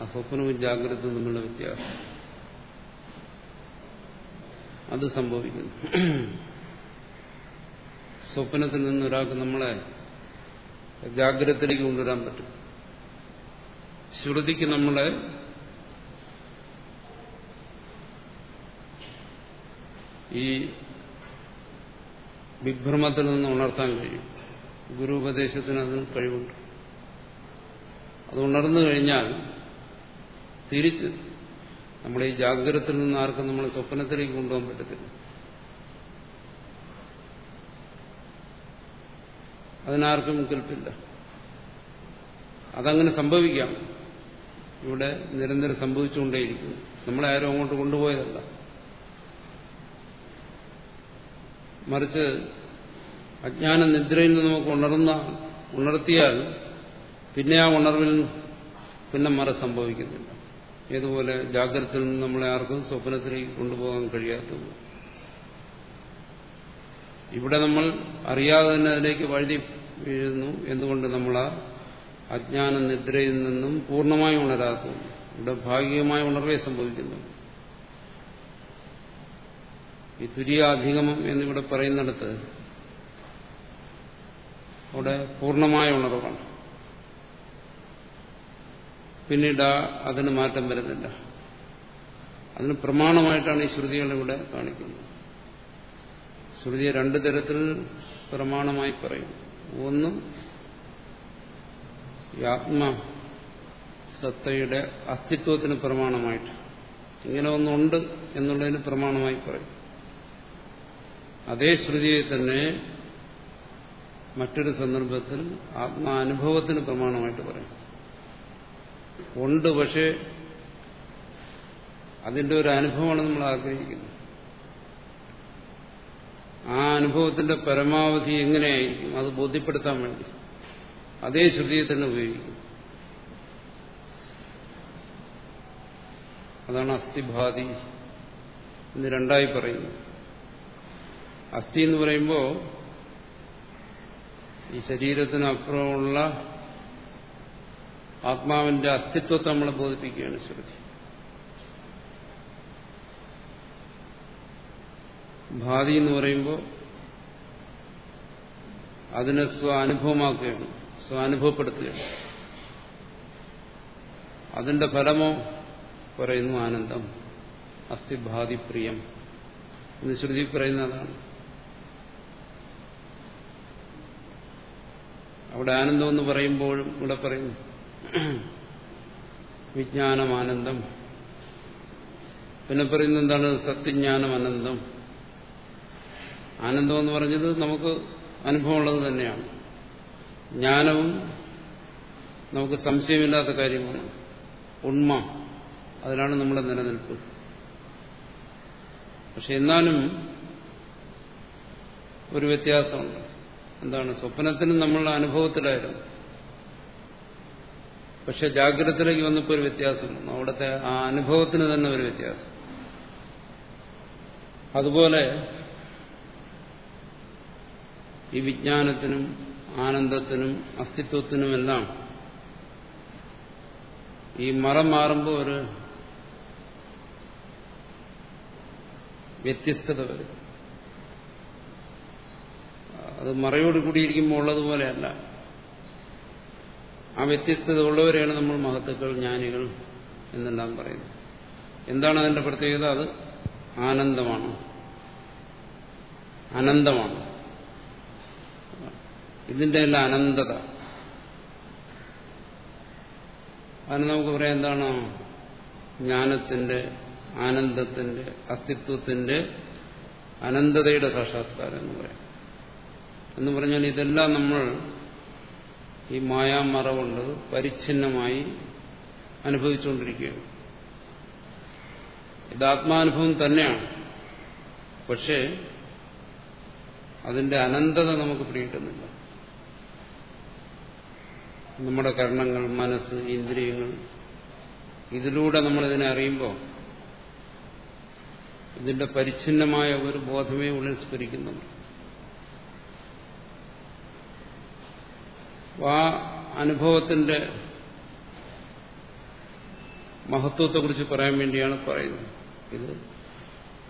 ആ സ്വപ്നവും ജാഗ്രതയും തമ്മിലുള്ള വ്യത്യാസം. അത് സംഭവിക്കുന്നു. സ്വപ്നത്തിൽ നിന്ന് ഒരാൾക്ക് നമ്മളെ ജാഗ്രതയിലേക്ക് കൊണ്ടുവരാൻ പറ്റും. ശ്രുതിക്ക് നമ്മളെ ഈ വിഭ്രമത്തിൽ നിന്ന് ഉണർത്താൻ കഴിയും. ഗുരുപദേശത്തിന് അതിന് കഴിവുണ്ട്. അത് ഉണർന്നു കഴിഞ്ഞാൽ തിരിച്ച് നമ്മൾ ഈ ജാഗ്രതത്തിൽ നിന്ന് ആർക്കും നമ്മൾ സ്വപ്നത്തിലേക്ക് കൊണ്ടുപോകാൻ പറ്റത്തില്ല. അതിനാർക്കും കൽപ്പില്ല. അതങ്ങനെ സംഭവിക്കാം. ഇവിടെ നിരന്തരം സംഭവിച്ചുകൊണ്ടേയിരിക്കുന്നു. നമ്മളെ ആരും അങ്ങോട്ട് കൊണ്ടുപോയതല്ല. മറിച്ച് അജ്ഞാന നിദ്രയിൽ നിന്ന് നമുക്ക് ഉണർന്ന ഉണർത്തിയാൽ പിന്നെ ആ ഉണർവിൽ പിന്നെ മറ സംഭവിക്കുന്നില്ല. ഏതുപോലെ ജാഗ്രതയിൽ നിന്ന് നമ്മളെ ആർക്കും സ്വപ്നത്തിലേക്ക് കൊണ്ടുപോകാൻ കഴിയാത്തത്. ഇവിടെ നമ്മൾ അറിയാതെ തന്നെ അതിലേക്ക് വഴുതി വീഴുന്നു. എന്തുകൊണ്ട് നമ്മൾ ആ അജ്ഞാന നിദ്രയിൽ നിന്നും പൂർണമായി ഉണരാത്തത് ഇവിടെ ഭാഗികമായ ഉണർവേ സംഭവിക്കുന്നു. ഈ തുര്യാധിഗമം എന്നിവിടെ പറയുന്നിടത്ത് അവിടെ പൂർണമായ ഉണർവാണ്. പിന്നീട് അതിന് മാറ്റം വരുന്നില്ല. അതിന് പ്രമാണമായിട്ടാണ് ഈ ശ്രുതികൾ ഇവിടെ കാണിക്കുന്നത്. ശ്രുതിയെ രണ്ടു തരത്തിൽ പ്രമാണമായി പറയും. ഒന്ന് ആത്മ ആത്മസത്തയുടെ അസ്തിത്വത്തിന് പ്രമാണമായിട്ട്. ഇങ്ങനെ ഒന്നുണ്ട് എന്നുള്ളതിന് പ്രമാണമായി പറയും. അതേ ശ്രുതിയെ തന്നെ മറ്റൊരു സന്ദർഭത്തിൽ ആത്മാനുഭവത്തിന് പ്രമാണമായിട്ട് പറയും. ഉണ്ട് പക്ഷേ അതിന്റെ ഒരു അനുഭവമാണ് നമ്മൾ ആഗ്രഹിക്കുന്നത്. ആ അനുഭവത്തിന്റെ പരമാവധി എങ്ങനെയായിരിക്കും? അത് ബോധ്യപ്പെടുത്താൻ വേണ്ടി. അതേ ശ്രുതിയെ തന്നെ ഉപയോഗിക്കും. അതാണ് അസ്ഥിഭാതി എന്ന് രണ്ടായി പറയുന്നത് അസ്ഥി എന്ന് പറയുമ്പോൾ ഈ ശരീരത്തിനപ്പുറമുള്ള ആത്മാവിന്റെ അസ്തിത്വത്തെ നമ്മൾ ബോധിപ്പിക്കുകയാണ് ശ്രുതി. ഭാതി എന്ന് പറയുമ്പോൾ അതിനെ സ്വാനുഭവമാക്കുകയാണ് സ്വാനുഭവപ്പെടുത്തുകയാണ്. അതിന്റെ ഫലമോ പറയുന്നു ആനന്ദം അസ്ഥിഭാതി പ്രിയം. എന്ന് ശ്രുതി പറയുന്നതാണ്. അവിടെ ആനന്ദം എന്ന് പറയുമ്പോഴും ഇവിടെ പറയുന്നു വിജ്ഞാനം ആനന്ദം പിന്നെ പറയുന്നത് എന്താണ്? സത്യജ്ഞാനം അനന്തം ആനന്ദം എന്ന് പറഞ്ഞത് നമുക്ക് അനുഭവമുള്ളത് തന്നെയാണ്. ജ്ഞാനവും നമുക്ക് സംശയമില്ലാത്ത കാര്യമാണ്. ഉണ്മ അതിലാണ് നമ്മുടെ നിലനിൽപ്പ്. പക്ഷെ എന്നാലും ഒരു വ്യത്യാസമുണ്ട്. എന്താണ് സ്വപ്നത്തിനും നമ്മളുടെ അനുഭവത്തിലായിരുന്നു. പക്ഷെ ജാഗ്രതത്തിലേക്ക് വന്നപ്പോൾ ഒരു വ്യത്യാസം അവിടുത്തെ ആ അനുഭവത്തിന് തന്നെ ഒരു വ്യത്യാസം. അതുപോലെ ഈ വിജ്ഞാനത്തിനും ആനന്ദത്തിനും അസ്തിത്വത്തിനുമെല്ലാം ഈ മറം മാറുമ്പോൾ ഒരു വ്യത്യസ്തത വരും. അത് മറയോട് കൂടിയിരിക്കുമ്പോൾ ഉള്ളതുപോലെയല്ല ആ വ്യത്യസ്തത ഉള്ളവരെയാണ് നമ്മൾ മഹത്തുക്കൾ ജ്ഞാനികൾ എന്നെല്ലാം പറയുന്നത്. എന്താണ് അതിന്റെ പ്രത്യേകത? അത് ആനന്ദമാണ്. അനന്തമാണ്. ഇതിന്റെ എല്ലാം അനന്തത. അതിന് നമുക്ക് പറയാം എന്താണ്? ജ്ഞാനത്തിന്റെ ആനന്ദത്തിന്റെ അസ്തിത്വത്തിന്റെ അനന്തതയുടെ സാക്ഷാത്കാരം എന്ന് പറയാം. എന്ന് പറഞ്ഞാൽ ഇതെല്ലാം നമ്മൾ ഈ മായാമറ കൊണ്ട് പരിച്ഛിന്നമായി അനുഭവിച്ചുകൊണ്ടിരിക്കുകയാണ്. ഇത് ആത്മാനുഭവം തന്നെയാണ്. പക്ഷേ അതിന്റെ അനന്തത നമുക്ക് പിടികിട്ടുന്നില്ല. നമ്മുടെ കർണങ്ങൾ മനസ്സ് ഇന്ദ്രിയങ്ങൾ ഇതിലൂടെ നമ്മളിതിനെ അറിയുമ്പോൾ ഇതിന്റെ പരിച്ഛിന്നമായ ഒരു ബോധമേ ഉള്ളിൽ സ്ഫരിക്കുന്നുണ്ട് ആ അനുഭവത്തിന്റെ മഹത്വത്തെക്കുറിച്ച് പറയാൻ വേണ്ടിയാണ് പറയുന്നത്. ഇത്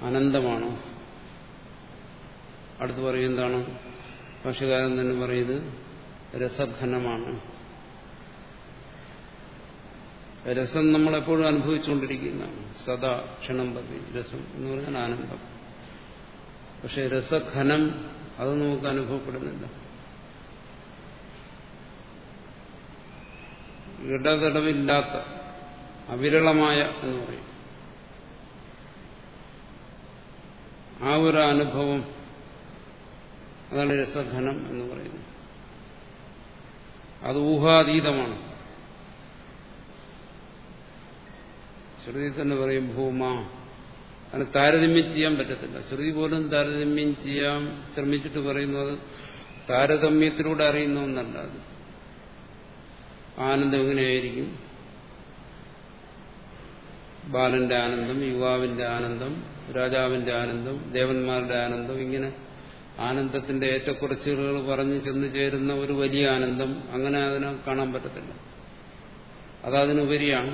അനന്തമാണ്. അടുത്ത് പറയും എന്താണ്? തന്നെ പറയുന്നത് രസഘനമാണ്. രസം നമ്മളെപ്പോഴും അനുഭവിച്ചുകൊണ്ടിരിക്കുന്നതാണ്. സദാ ക്ഷണം പതി രസം എന്ന് പറഞ്ഞാൽ ആനന്ദം. പക്ഷെ രസഘനം അത് നമുക്ക് അനുഭവപ്പെടുന്നില്ല. ഇടതടവില്ലാത്ത അവിരളമായ എന്ന് പറയും. ആ ഒരു അനുഭവം അതാണ് രസഘനം എന്ന് പറയുന്നത്. അത് ഊഹാതീതമാണ്. ശ്രുതി തന്നെ പറയും ഭൂമ. അതിന് താരതമ്യം ചെയ്യാൻ പറ്റത്തില്ല. ശ്രുതി പോലും താരതമ്യം ചെയ്യാൻ ശ്രമിച്ചിട്ട് പറയുന്നത് താരതമ്യത്തിലൂടെ അറിയുന്നു ഒന്നല്ല ആനന്ദം എങ്ങനെയായിരിക്കും? ബാലന്റെ ആനന്ദം യുവാവിന്റെ ആനന്ദം രാജാവിന്റെ ആനന്ദം ദേവന്മാരുടെ ആനന്ദം ഇങ്ങനെ ആനന്ദത്തിന്റെ ഏറ്റക്കുറച്ചുകൾ പറഞ്ഞു ചെന്ന് ചേരുന്ന ഒരു വലിയ ആനന്ദം അങ്ങനെ അതിനെ കാണാൻ പറ്റത്തില്ല. അതതിനുപരിയാണ്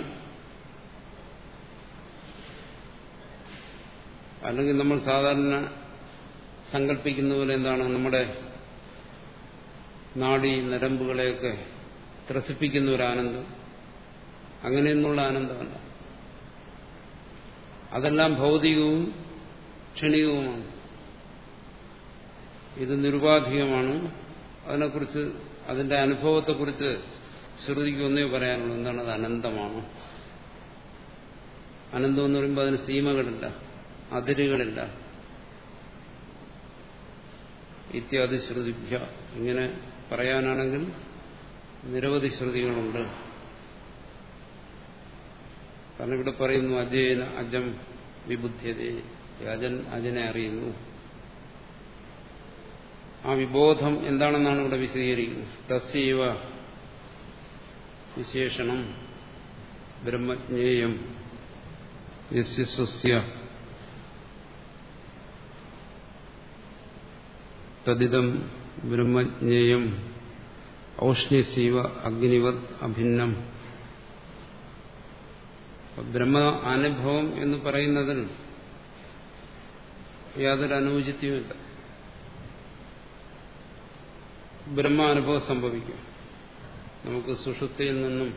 അല്ലെങ്കിൽ നമ്മൾ സാധാരണ സങ്കല്പിക്കുന്ന പോലെ എന്താണ് നമ്മുടെ നാഡി നരമ്പുകളെയൊക്കെ ത്രസിപ്പിക്കുന്ന ഒരു ആനന്ദം. അങ്ങനെയൊന്നുള്ള ആനന്ദമല്ല അതെല്ലാം ഭൗതികവും ക്ഷണികവുമാണ്. ഇത് നിരുപാധികമാണ്. അതിനെക്കുറിച്ച് അതിന്റെ അനുഭവത്തെക്കുറിച്ച് ശ്രുതിക്ക് ഒന്നേ പറയാനുള്ളൂ. എന്താണ് അത് അനന്തമാണ്? അനന്തം എന്ന് പറയുമ്പോൾ അതിന് സീമകളില്ല അതിരുകളില്ല. ഇത്യാദി ശ്രുതിഭ്യ ഇങ്ങനെ പറയാനാണെങ്കിൽ നിരവധി ശ്രുതികളുണ്ട്. കാരണം ഇവിടെ പറയുന്നു അജയന അജം വിബുദ്ധ്യതേ അജൻ അജനെ അറിയുന്നു. ആ വിബോധം എന്താണെന്നാണ് ഇവിടെ വിശദീകരിക്കുന്നത്. തസീവ വിശേഷണം ബ്രഹ്മജ്ഞേയം യസ്യസ്വസ്യ തദിതം ബ്രഹ്മജ്ഞേയം ഔഷ്ണ്യസീവ അഗ്നിവത് അഭിന്നം ബ്രഹ്മ അനുഭവം എന്ന് പറയുന്നതിൽ യാതൊരു അനുചിത്യവുമില്ല ബ്രഹ്മാനുഭവം സംഭവിക്കും. നമുക്ക് സുഷുപ്തിയിൽ നിന്നും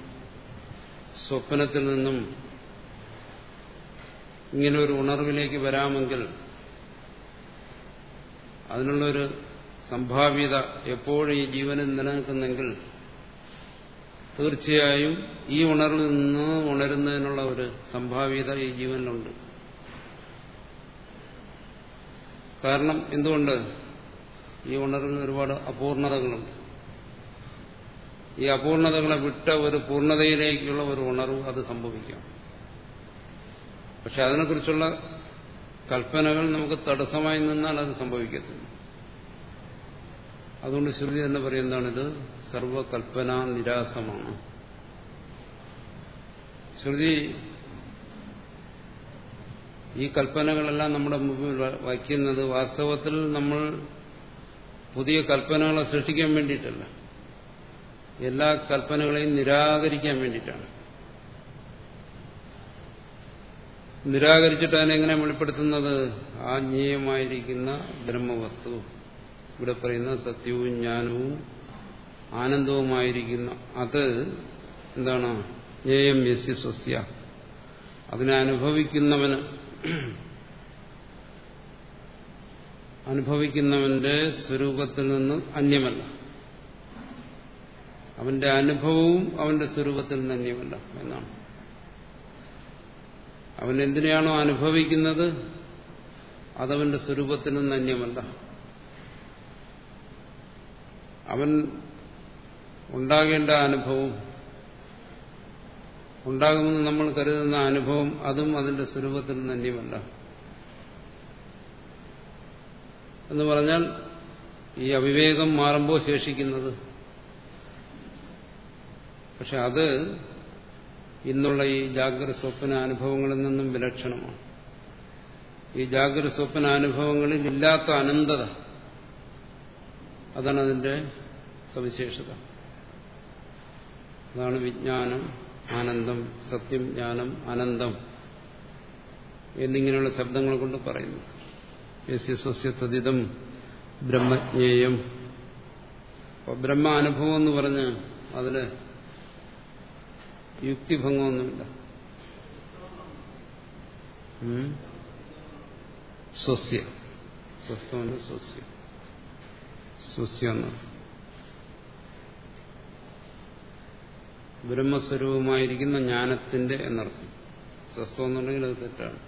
സ്വപ്നത്തിൽ നിന്നും ഇങ്ങനെ ഒരു ഉണർവിലേക്ക് വരാമെങ്കിൽ അതിനുള്ളൊരു സംഭാവ്യത എപ്പോഴും ഈ ജീവനിൽ നിലനിൽക്കുന്നെങ്കിൽ തീർച്ചയായും ഈ ഉണർവിൽ നിന്ന് ഉണരുന്നതിനുള്ള ഒരു സംഭാവ്യത ഈ ജീവനിലുണ്ട്. കാരണം എന്തുകൊണ്ട്? ഈ ഉണർവിന് ഒരുപാട് അപൂർണതകളുണ്ട്. ഈ അപൂർണതകളെ വിട്ട ഒരു പൂർണതയിലേക്കുള്ള ഒരു ഉണർവ് അത് സംഭവിക്കാം. പക്ഷെ അതിനെക്കുറിച്ചുള്ള കൽപ്പനകൾ നമുക്ക് തടസ്സമായി നിന്നാൽ അത് സംഭവിക്കത്തില്ല. അതുകൊണ്ട് ശ്രുതി തന്നെ പറയുന്നതാണിത് സർവകൽപ്പന നിരാസമാണ്. ശ്രുതി ഈ കൽപ്പനകളെല്ലാം നമ്മുടെ മുമ്പിൽ വയ്ക്കുന്നത് വാസ്തവത്തിൽ നമ്മൾ പുതിയ കൽപ്പനകളെ സൃഷ്ടിക്കാൻ വേണ്ടിയിട്ടല്ല. എല്ലാ കൽപ്പനകളെയും നിരാകരിക്കാൻ വേണ്ടിയിട്ടാണ്. നിരാകരിച്ചിട്ട് അതിനെങ്ങനെ വെളിപ്പെടുത്തുന്നത്? ആ ജ്ഞേയമായിരിക്കുന്ന ബ്രഹ്മവസ്തു. ഇവിടെ പറയുന്ന സത്യവും ജ്ഞാനവും ആനന്ദവുമായിരിക്കുന്ന അത് എന്താണ്? ജ്ഞേയം യസ്യ സ്വസ്യ. അതിനെ അനുഭവിക്കുന്നവന് അനുഭവിക്കുന്നവന്റെ സ്വരൂപത്തിൽ നിന്ന് അന്യമല്ല. അവന്റെ അനുഭവവും അവന്റെ സ്വരൂപത്തിൽ നിന്ന് അന്യമല്ല എന്നാണ്. അവൻ എന്തിനെയാണോ അനുഭവിക്കുന്നത്? അതവന്റെ സ്വരൂപത്തിൽ നിന്ന് അന്യമല്ല. അവൻ ഉണ്ടാകേണ്ട അനുഭവം ഉണ്ടാകുമെന്ന് നമ്മൾ കരുതുന്ന അനുഭവം അതും അതിന്റെ സ്വരൂപത്തിൽ നന്യമല്ല എന്ന് പറഞ്ഞാൽ ഈ അവിവേകം മാറുമ്പോൾ ശേഷിക്കുന്നത്. പക്ഷെ അത് ഇന്നുള്ള ഈ ജാഗ്രത സ്വപ്ന അനുഭവങ്ങളിൽ നിന്നും വിലക്ഷണമാണ്. ഈ ജാഗ്രത സ്വപ്ന അനുഭവങ്ങളിൽ ഇല്ലാത്ത അനന്തത അതാണ് അതിന്റെ സവിശേഷത. അതാണ് വിജ്ഞാനം ആനന്ദം സത്യം ജ്ഞാനം ആനന്ദം എന്നിങ്ങനെയുള്ള ശബ്ദങ്ങൾ കൊണ്ട് പറയുന്നു യസ്യ സ്വസ്യതതിതം ബ്രഹ്മജ്ഞേയം. ബ്രഹ്മ അനുഭവം എന്ന് പറഞ്ഞ് അതിൽ യുക്തിഭംഗമൊന്നുമില്ല. സ്വസ്യ. സ്വസ്ഥമല്ല സ്വസ്യ. സുസ്യന്ന് ബ്രഹ്മസ്വരൂപമായിരിക്കുന്ന ജ്ഞാനത്തിന്റെ എന്നർത്ഥം. സ്വസ്ഥം എന്നുണ്ടെങ്കിൽ അത് തെറ്റാണ്.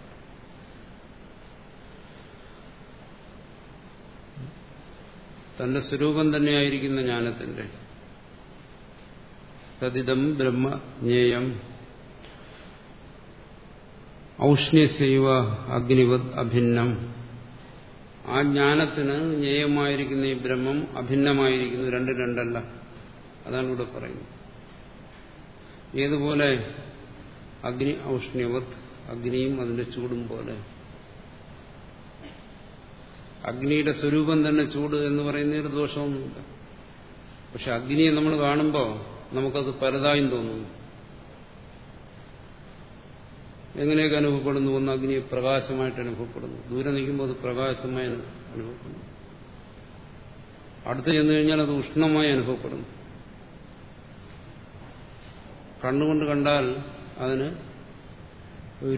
തന്റെ സ്വരൂപം തന്നെയായിരിക്കുന്ന ജ്ഞാനത്തിന്റെ തദിതം ബ്രഹ്മജ്ഞേയം ഔഷ്ണ്യസൈവ അഗ്നിവത് അഭിന്നം. ആ ജ്ഞാനത്തിന് ജ്ഞേയമായിരിക്കുന്ന ഈ ബ്രഹ്മം അഭിന്നമായിരിക്കുന്നു. രണ്ട് രണ്ടല്ല. അതാണ് ഇവിടെ പറയുന്നത്. ഏതുപോലെ അഗ്നി ഔഷ്ണ്യവത് അഗ്നിയും അതിന്റെ ചൂടും പോലെ. അഗ്നിയുടെ സ്വരൂപം തന്നെ ചൂട് എന്ന് പറയുന്നതിന് ദോഷമൊന്നുമില്ല. പക്ഷെ അഗ്നിയെ നമ്മൾ കാണുമ്പോൾ നമുക്കത് പലതായും തോന്നുന്നു. എങ്ങനെയൊക്കെ അനുഭവപ്പെടുന്നു ഒന്ന് അഗ്നി പ്രകാശമായിട്ട് അനുഭവപ്പെടുന്നു. ദൂരെ നിൽക്കുമ്പോൾ അത് പ്രകാശമായി അനുഭവപ്പെടുന്നു. അടുത്ത് ചെന്നു കഴിഞ്ഞാൽ അത് ഉഷ്ണമായി അനുഭവപ്പെടുന്നു. കണ്ണുകൊണ്ട് കണ്ടാൽ അതിന്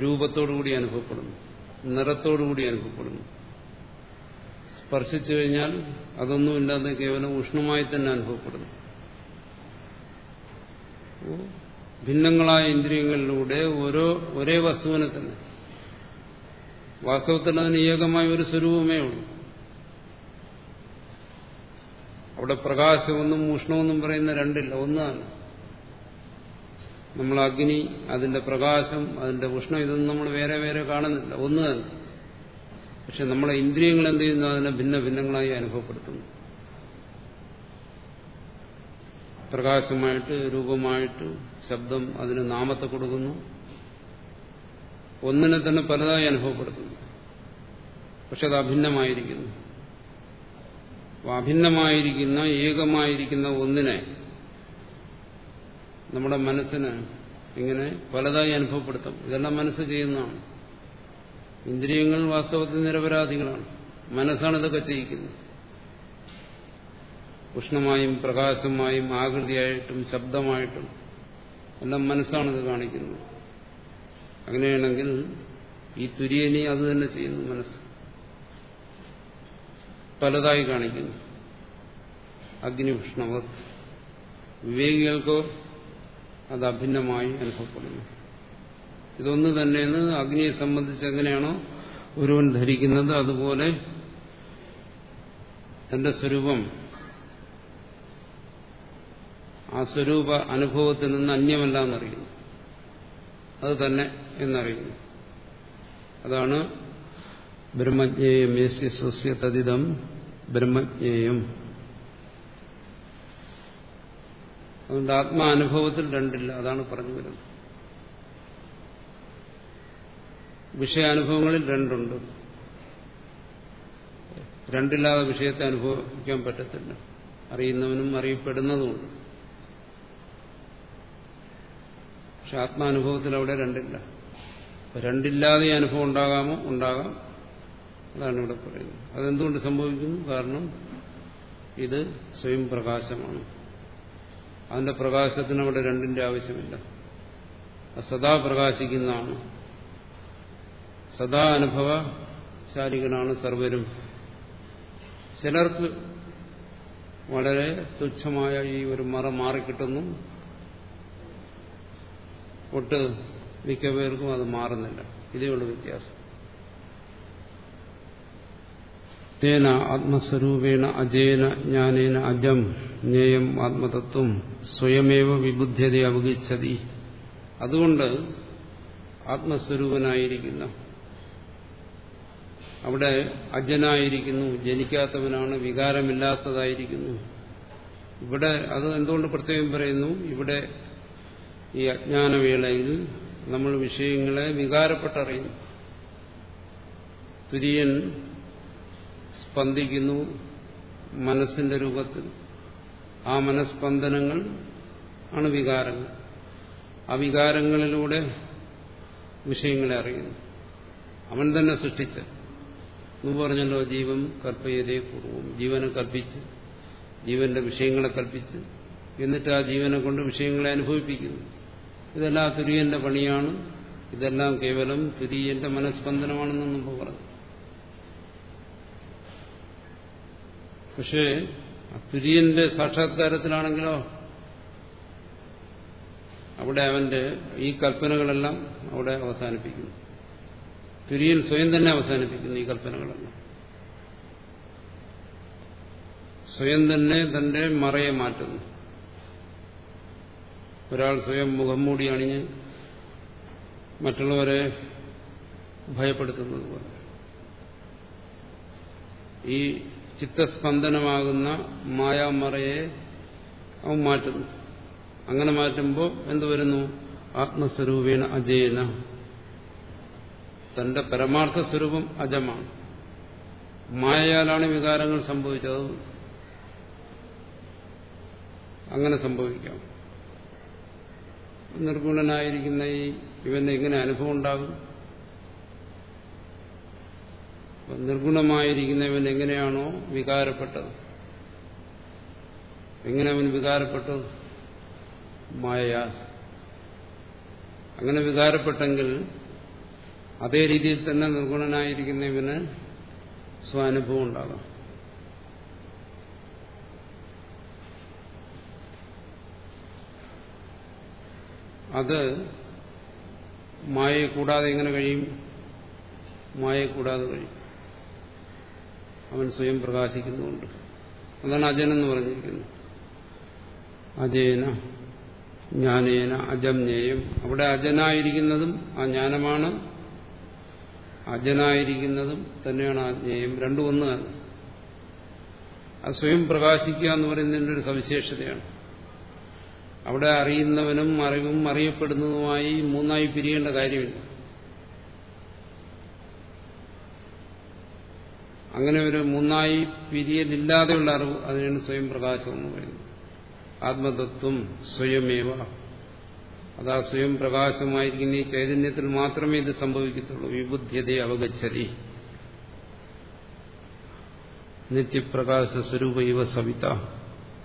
രൂപത്തോടുകൂടി അനുഭവപ്പെടുന്നു. നിറത്തോടുകൂടി അനുഭവപ്പെടുന്നു. സ്പർശിച്ചു കഴിഞ്ഞാൽ അതൊന്നുമില്ലാതെ കേവലം ഉഷ്ണമായി തന്നെ അനുഭവപ്പെടുന്നു. ഭിന്നങ്ങളായ ഇന്ദ്രിയങ്ങളിലൂടെ ഓരോ ഒരേ വസ്തുവിനെ തന്നെ. വാസ്തവത്തിൽ അതിന് ഏകമായ ഒരു സ്വരൂപമേ ഉള്ളൂ. അവിടെ പ്രകാശമൊന്നും ഉഷ്ണമെന്നും പറയുന്ന രണ്ടില്ല ഒന്നാണ്. നമ്മൾ അഗ്നി അതിന്റെ പ്രകാശം അതിന്റെ ഉഷ്ണം ഇതൊന്നും നമ്മൾ വേറെ വേറെ കാണുന്നില്ല ഒന്ന് തന്നെ പക്ഷെ നമ്മളെ ഇന്ദ്രിയങ്ങൾ എന്ത് ചെയ്യുന്നു? അതിനെ ഭിന്ന ഭിന്നങ്ങളായി അനുഭവപ്പെടുത്തുന്നു. പ്രകാശമായിട്ട് രൂപമായിട്ട് ശബ്ദം അതിന് നാമത്തെ കൊടുക്കുന്നു. ഒന്നിനെ തന്നെ പലതായി അനുഭവപ്പെടുത്തുന്നു. പക്ഷെ അത് അഭിന്നമായിരിക്കുന്നു. അഭിന്നമായിരിക്കുന്ന ഏകമായിരിക്കുന്ന ഒന്നിനെ നമ്മുടെ മനസ്സിന് ഇങ്ങനെ പലതായി അനുഭവപ്പെടുത്തും. ഇതെല്ലാം മനസ്സ് ചെയ്യുന്നതാണ്. ഇന്ദ്രിയങ്ങൾ വാസ്തവത്തിൽ നിരപരാധികളാണ്. മനസ്സാണ് ഇതൊക്കെ ചെയ്യിക്കുന്നത്. ഉഷ്ണമായും പ്രകാശമായും ആകൃതിയായിട്ടും ശബ്ദമായിട്ടും എല്ലാം മനസ്സാണിത് കാണിക്കുന്നത്. അങ്ങനെയാണെങ്കിൽ ഈ തുര്യനെ അത് തന്നെ ചെയ്യുന്നു മനസ്സ്. പലതായി കാണിക്കുന്നു. അഗ്നി ഉഷ്ണവത് വിവേകികൾക്കോ അത് അഭിന്നമായി അനുഭവപ്പെടുന്നു. ഇതൊന്നു തന്നെയെന്ന് അഗ്നിയെ സംബന്ധിച്ച് എങ്ങനെയാണോ ഒരുവൻ ധരിക്കുന്നത്. അതുപോലെ തന്റെ സ്വരൂപം ആ സ്വരൂപ അനുഭവത്തിൽ നിന്ന് അന്യമല്ല എന്നറിയുന്നു അത് തന്നെ എന്നറിയുന്നു. അതാണ് ബ്രഹ്മജ്ഞേയം യേശു സ്വസ്യ തതിതം ബ്രഹ്മജ്ഞേയം. അതുകൊണ്ട് ആത്മാനുഭവത്തിൽ രണ്ടില്ല അതാണ് പറഞ്ഞു വരുന്നത്. വിഷയാനുഭവങ്ങളിൽ രണ്ടുണ്ട്. രണ്ടില്ലാതെ വിഷയത്തെ അനുഭവിക്കാൻ പറ്റത്തില്ല. അറിയുന്നവനും അറിയപ്പെടുന്നതുമുണ്ട്. പക്ഷെ ആത്മാനുഭവത്തിൽ അവിടെ രണ്ടില്ല. രണ്ടില്ലാതെ അനുഭവം ഉണ്ടാകാമോ? ഉണ്ടാകാം. അതാണ് ഇവിടെ പറയുന്നത്. അതെന്തുകൊണ്ട് സംഭവിക്കുന്നു? കാരണം ഇത് സ്വയം പ്രകാശമാണ്. അതിന്റെ പ്രകാശത്തിന് അവിടെ രണ്ടിന്റെ ആവശ്യമില്ല. സദാ പ്രകാശിക്കുന്നതാണ്. സദാ അനുഭവശാലികളാണ് സർവരും. ചിലർക്ക് വളരെ തുച്ഛമായ ഈ ഒരു മറ മാറിക്കിട്ടുന്നു. ഒട്ട് മിക്ക പേർക്കും അത് മാറുന്നില്ല. ഇതേ ഉള്ളു വ്യത്യാസം. തേന ആത്മസ്വരൂപേണ അജേന ജ്ഞാനേന അജം ജ്ഞേയം ആത്മതത്വം സ്വയമേവ വിബുദ്ധ്യത അവഗിച്ചതി അതുകൊണ്ട് ആത്മസ്വരൂപനായിരിക്കുന്ന അവിടെ അജനായിരിക്കുന്നു ജനിക്കാത്തവനാണ് വികാരമില്ലാത്തതായിരിക്കുന്നു. ഇവിടെ അത് എന്തുകൊണ്ട് പ്രത്യേകം പറയുന്നു? ഇവിടെ ഈ അജ്ഞാനവേളയിൽ നമ്മൾ വിഷയങ്ങളെ വികാരപ്പെട്ടറിയുന്നു. തുര്യൻ സ്പന്ദിക്കുന്നു മനസ്സിന്റെ രൂപത്തിൽ. ആ മനസ്പന്ദനങ്ങൾ ആണ് വികാരങ്ങൾ. ആ വികാരങ്ങളിലൂടെ വിഷയങ്ങളെ അറിയുന്നു. അവൻ തന്നെ സൃഷ്ടിച്ച. മുമ്പ് പറഞ്ഞല്ലോ ജീവൻ കൽപ്പയതേ പൂർവം ജീവനെ കൽപ്പിച്ച് ജീവന്റെ വിഷയങ്ങളെ കൽപ്പിച്ച്. എന്നിട്ട് ആ ജീവനെ കൊണ്ട് വിഷയങ്ങളെ അനുഭവിപ്പിക്കുന്നു. ഇതെല്ലാം തുര്യന്റെ പണിയാണ്. ഇതെല്ലാം കേവലം തുര്യന്റെ മനസ്സ്പന്ദനമാണെന്നൊന്നും പറഞ്ഞു. പക്ഷേ തുര്യന്റെ സാക്ഷാത്കാരത്തിലാണെങ്കിലോ അവിടെ അവന്റെ ഈ കൽപ്പനകളെല്ലാം അവിടെ അവസാനിപ്പിക്കുന്നു. തുര്യൻ സ്വയം തന്നെ അവസാനിപ്പിക്കുന്നു ഈ കൽപ്പനകളെല്ലാം. സ്വയം തന്നെ തന്റെ മറയെ മാറ്റുന്നു. ഒരാൾ സ്വയം മുഖം മൂടി അണിഞ്ഞ് മറ്റുള്ളവരെ ഭയപ്പെടുത്തുന്നത് പോലെ. ഈ ചിത്തസ്പന്ദനമാകുന്ന മായാമറയെ അവൻ മാറ്റുന്നു. അങ്ങനെ മാറ്റുമ്പോൾ എന്തുവരുന്നു ആത്മസ്വരൂപേണ അജയന തന്റെ പരമാർത്ഥ സ്വരൂപം അജമാണ്. മായയാലാണ് വികാരങ്ങൾ സംഭവിച്ചത്. അങ്ങനെ സംഭവിക്കാം. നിർഗുണനായിരിക്കുന്ന ഈ ഇവന് എങ്ങനെ അനുഭവം ഉണ്ടാകും? നിർഗുണമായിരിക്കുന്ന ഇവൻ എങ്ങനെയാണോ വികാരപ്പെട്ടത്? എങ്ങനെ അവൻ വികാരപ്പെട്ടു? മായ അങ്ങനെ വികാരപ്പെട്ടെങ്കിൽ അതേ രീതിയിൽ തന്നെ നിർഗുണനായിരിക്കുന്ന ഇവന് സ്വാനുഭവം ഉണ്ടാകാം. അത് മായയെ കൂടാതെ എങ്ങനെ കഴിയും? മായയെ കൂടാതെ കഴിയും. അവൻ സ്വയം പ്രകാശിക്കുന്നുണ്ട് അതാണ് അജനെന്ന് പറഞ്ഞിരിക്കുന്നത് അജേന ജ്ഞാനേന അജം ജ്ഞേയം അവിടെ അജനായിരിക്കുന്നതും ആ ജ്ഞാനമാണ്. അജനായിരിക്കുന്നതും തന്നെയാണ് ആ ജ്ഞേയം. രണ്ടും ഒന്ന് അസ്വയം സ്വയം പ്രകാശിക്കുക എന്ന് പറയുന്നതിന്റെ ഒരു സവിശേഷതയാണ്. അവിടെ അറിയുന്നവനും അറിവും അറിയപ്പെടുന്നതുമായി മൂന്നായി പിരിയേണ്ട കാര്യമില്ല. അങ്ങനെ ഒരു മൂന്നായി പിരിയലില്ലാതെയുള്ള അറിവ് അതിനാണ് സ്വയം പ്രകാശം എന്ന് പറയുന്നത്. ആത്മതത്വം സ്വയമേവ. അതാ സ്വയം പ്രകാശമായിരിക്കുന്ന ഈ ചൈതന്യത്തിൽ മാത്രമേ ഇത് സംഭവിക്കത്തുള്ളൂ. വിബുദ്ധ്യതയെ അവഗച്ഛതി നിത്യപ്രകാശ സ്വരൂപ ഇവ സവിത.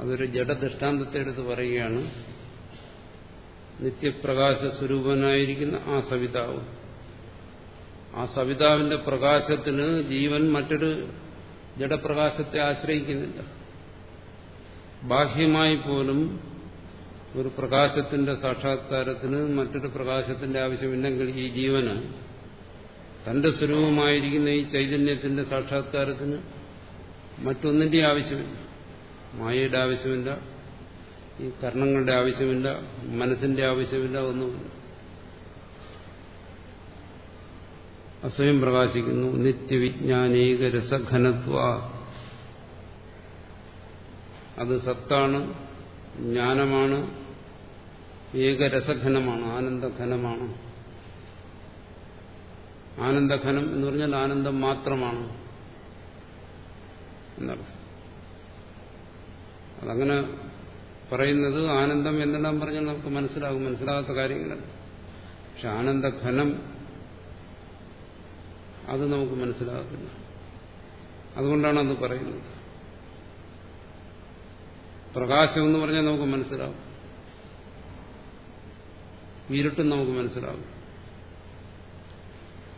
അതൊരു ജഡദൃഷ്ടാന്തത്തെ എടുത്ത് പറയുകയാണ്. നിത്യപ്രകാശ സ്വരൂപനായിരിക്കുന്ന ആ സവിതാവ്. ആ സവിതാവിന്റെ പ്രകാശത്തിന് ജീവൻ മറ്റൊരു ജഡപ്രകാശത്തെ ആശ്രയിക്കുന്നില്ല. ബാഹ്യമായി പോലും ഒരു പ്രകാശത്തിന്റെ സാക്ഷാത്കാരത്തിന് മറ്റൊരു പ്രകാശത്തിന്റെ ആവശ്യമില്ലെങ്കിൽ ഈ ജീവന് തന്റെ സ്വരൂപമായിരിക്കുന്ന ഈ ചൈതന്യത്തിന്റെ സാക്ഷാത്കാരത്തിന് മറ്റൊന്നിന്റെ ആവശ്യമില്ല. മായയുടെ ആവശ്യമില്ല. ഈ കർണങ്ങളുടെ ആവശ്യമില്ല മനസ്സിന്റെ ആവശ്യമില്ല ഒന്നുമില്ല അസ്വയം പ്രകാശിക്കുന്നു. നിത്യവിജ്ഞാനീക രസഘനത്വ. അത് സത്താണ് ജ്ഞാനമാണ് ഏകരസഘനമാണ് ആനന്ദഘനമാണ്. ആനന്ദഘനം എന്ന് പറഞ്ഞാൽ ആനന്ദം മാത്രമാണ് എന്നർത്ഥം. അതങ്ങനെ പറയുന്നത് ആനന്ദം എന്നെല്ലാം പറഞ്ഞാൽ നമുക്ക് മനസ്സിലാകും. മനസ്സിലാകാത്ത കാര്യങ്ങളല്ല. പക്ഷെ ആനന്ദഘനം അത് നമുക്ക് മനസ്സിലാകത്തില്ല അതുകൊണ്ടാണ് അത് പറയുന്നത്. പ്രകാശം എന്ന് പറഞ്ഞാൽ നമുക്ക് മനസ്സിലാവും ഇരുട്ടും നമുക്ക് മനസ്സിലാവും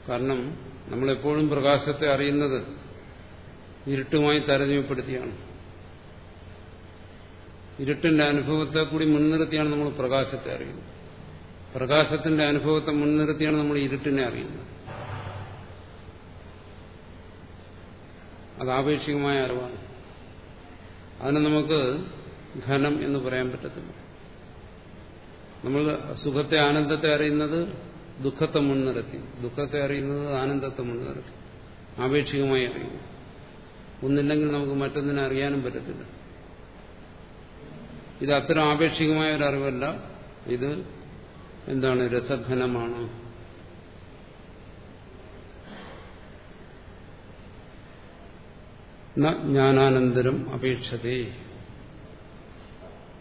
കാരണം നമ്മളെപ്പോഴും പ്രകാശത്തെ അറിയുന്നത് ഇരുട്ടുമായി താരതമ്യപ്പെടുത്തിയാണ്. ഇരുട്ടിന്റെ അനുഭവത്തെ കൂടി മുൻനിർത്തിയാണ് നമ്മൾ പ്രകാശത്തെ അറിയുന്നത്. പ്രകാശത്തിന്റെ അനുഭവത്തെ മുൻനിർത്തിയാണ് നമ്മൾ ഇരുട്ടിനെ അറിയുന്നത്. അത് ആപേക്ഷികമായ അറിവാണ്. അതിനെ നമുക്ക് ധനം എന്ന് പറയാൻ പറ്റത്തില്ല. നമ്മൾ സുഖത്തെ ആനന്ദത്തെ അറിയുന്നത് ദുഃഖത്തെ മുൻനിർത്തി. ദുഃഖത്തെ അറിയുന്നത് ആനന്ദത്തെ മുൻനിർത്തി. ആപേക്ഷികമായി അറിയുന്നു. ഒന്നില്ലെങ്കിൽ നമുക്ക് മറ്റൊന്നിനെ അറിയാനും പറ്റത്തില്ല. ഇത് അത്ര ആപേക്ഷികമായ ഒരു അറിവല്ല. ഇത് എന്താണ്? രസഘനമാണ്. ജ്ഞാനാനന്തരം അപേക്ഷതേ.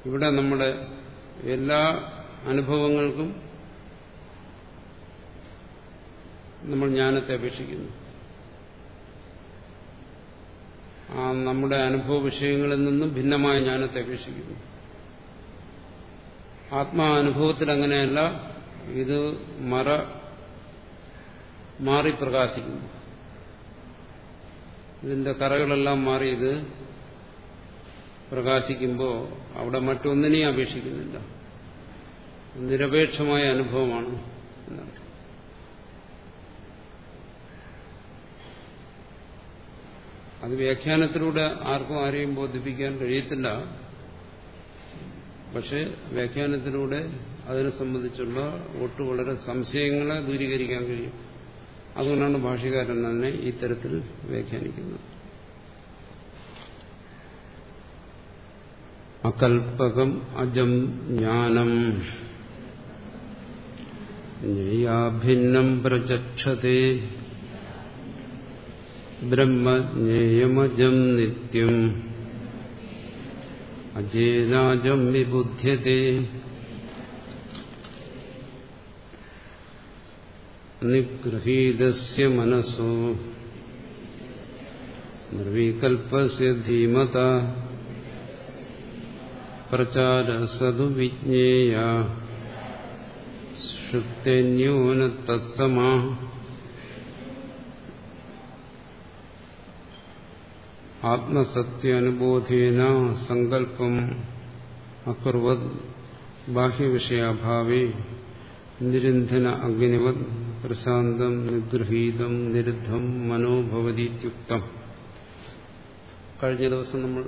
ഇവിടെ നമ്മുടെ എല്ലാ അനുഭവങ്ങൾക്കും നമ്മൾ ജ്ഞാനത്തെ അപേക്ഷിക്കുന്നു. ആ നമ്മുടെ അനുഭവ വിഷയങ്ങളിൽ നിന്നും ഭിന്നമായ ജ്ഞാനത്തെ അപേക്ഷിക്കുന്നു. ആത്മാനുഭവത്തിൽ അങ്ങനെയല്ല ഇത് മറ മാറി പ്രകാശിക്കുന്നു. ഇതിന്റെ കറകളെല്ലാം മാറി ഇത് പ്രകാശിക്കുമ്പോൾ അവിടെ മറ്റൊന്നിനെയും അപേക്ഷിക്കുന്നില്ല. നിരപേക്ഷമായ അനുഭവമാണ് അത് വ്യാഖ്യാനത്തിലൂടെ ആർക്കും ആരെയും ബോധിപ്പിക്കാൻ കഴിയത്തില്ല. പക്ഷെ വ്യാഖ്യാനത്തിലൂടെ അതിനെ സംബന്ധിച്ചുള്ള ഒട്ടു വളരെ സംശയങ്ങളെ ദൂരീകരിക്കാൻ കഴിയും. അതുകൊണ്ടാണ് ഭാഷകാരൻ തന്നെ ഇത്തരത്തിൽ തരത്തിൽ വ്യാഖ്യാനിക്കുന്നത്. അകൽപകം അജം ജ്ഞാനം ജ്ഞേയാഭിന്നം പ്രചക്ഷതേ ബ്രഹ്മജ്ഞേയമജം നിത്യം അജേനാജം വിബുദ്ധ്യത്തെ നിഗൃഹീതസ്യ മനസ്സോ നിർവികൽപ്പസ്യ ധീമത പ്രചാരസതു വിജ്ഞേയ ശ്രുത്യന്യൂന തത്സമാ ആത്മസത്യാനുബോധേന സങ്കല്പം അകുർവത് ബാഹ്യവിഷയാഭാവേ നിരന്ധന അഗ്നിവത് പ്രശാന്തം നിഗൃഹീതം നിരുദ്ധം മനോഭവതിയുക്തം കഴിഞ്ഞ ദിവസം നമ്മൾ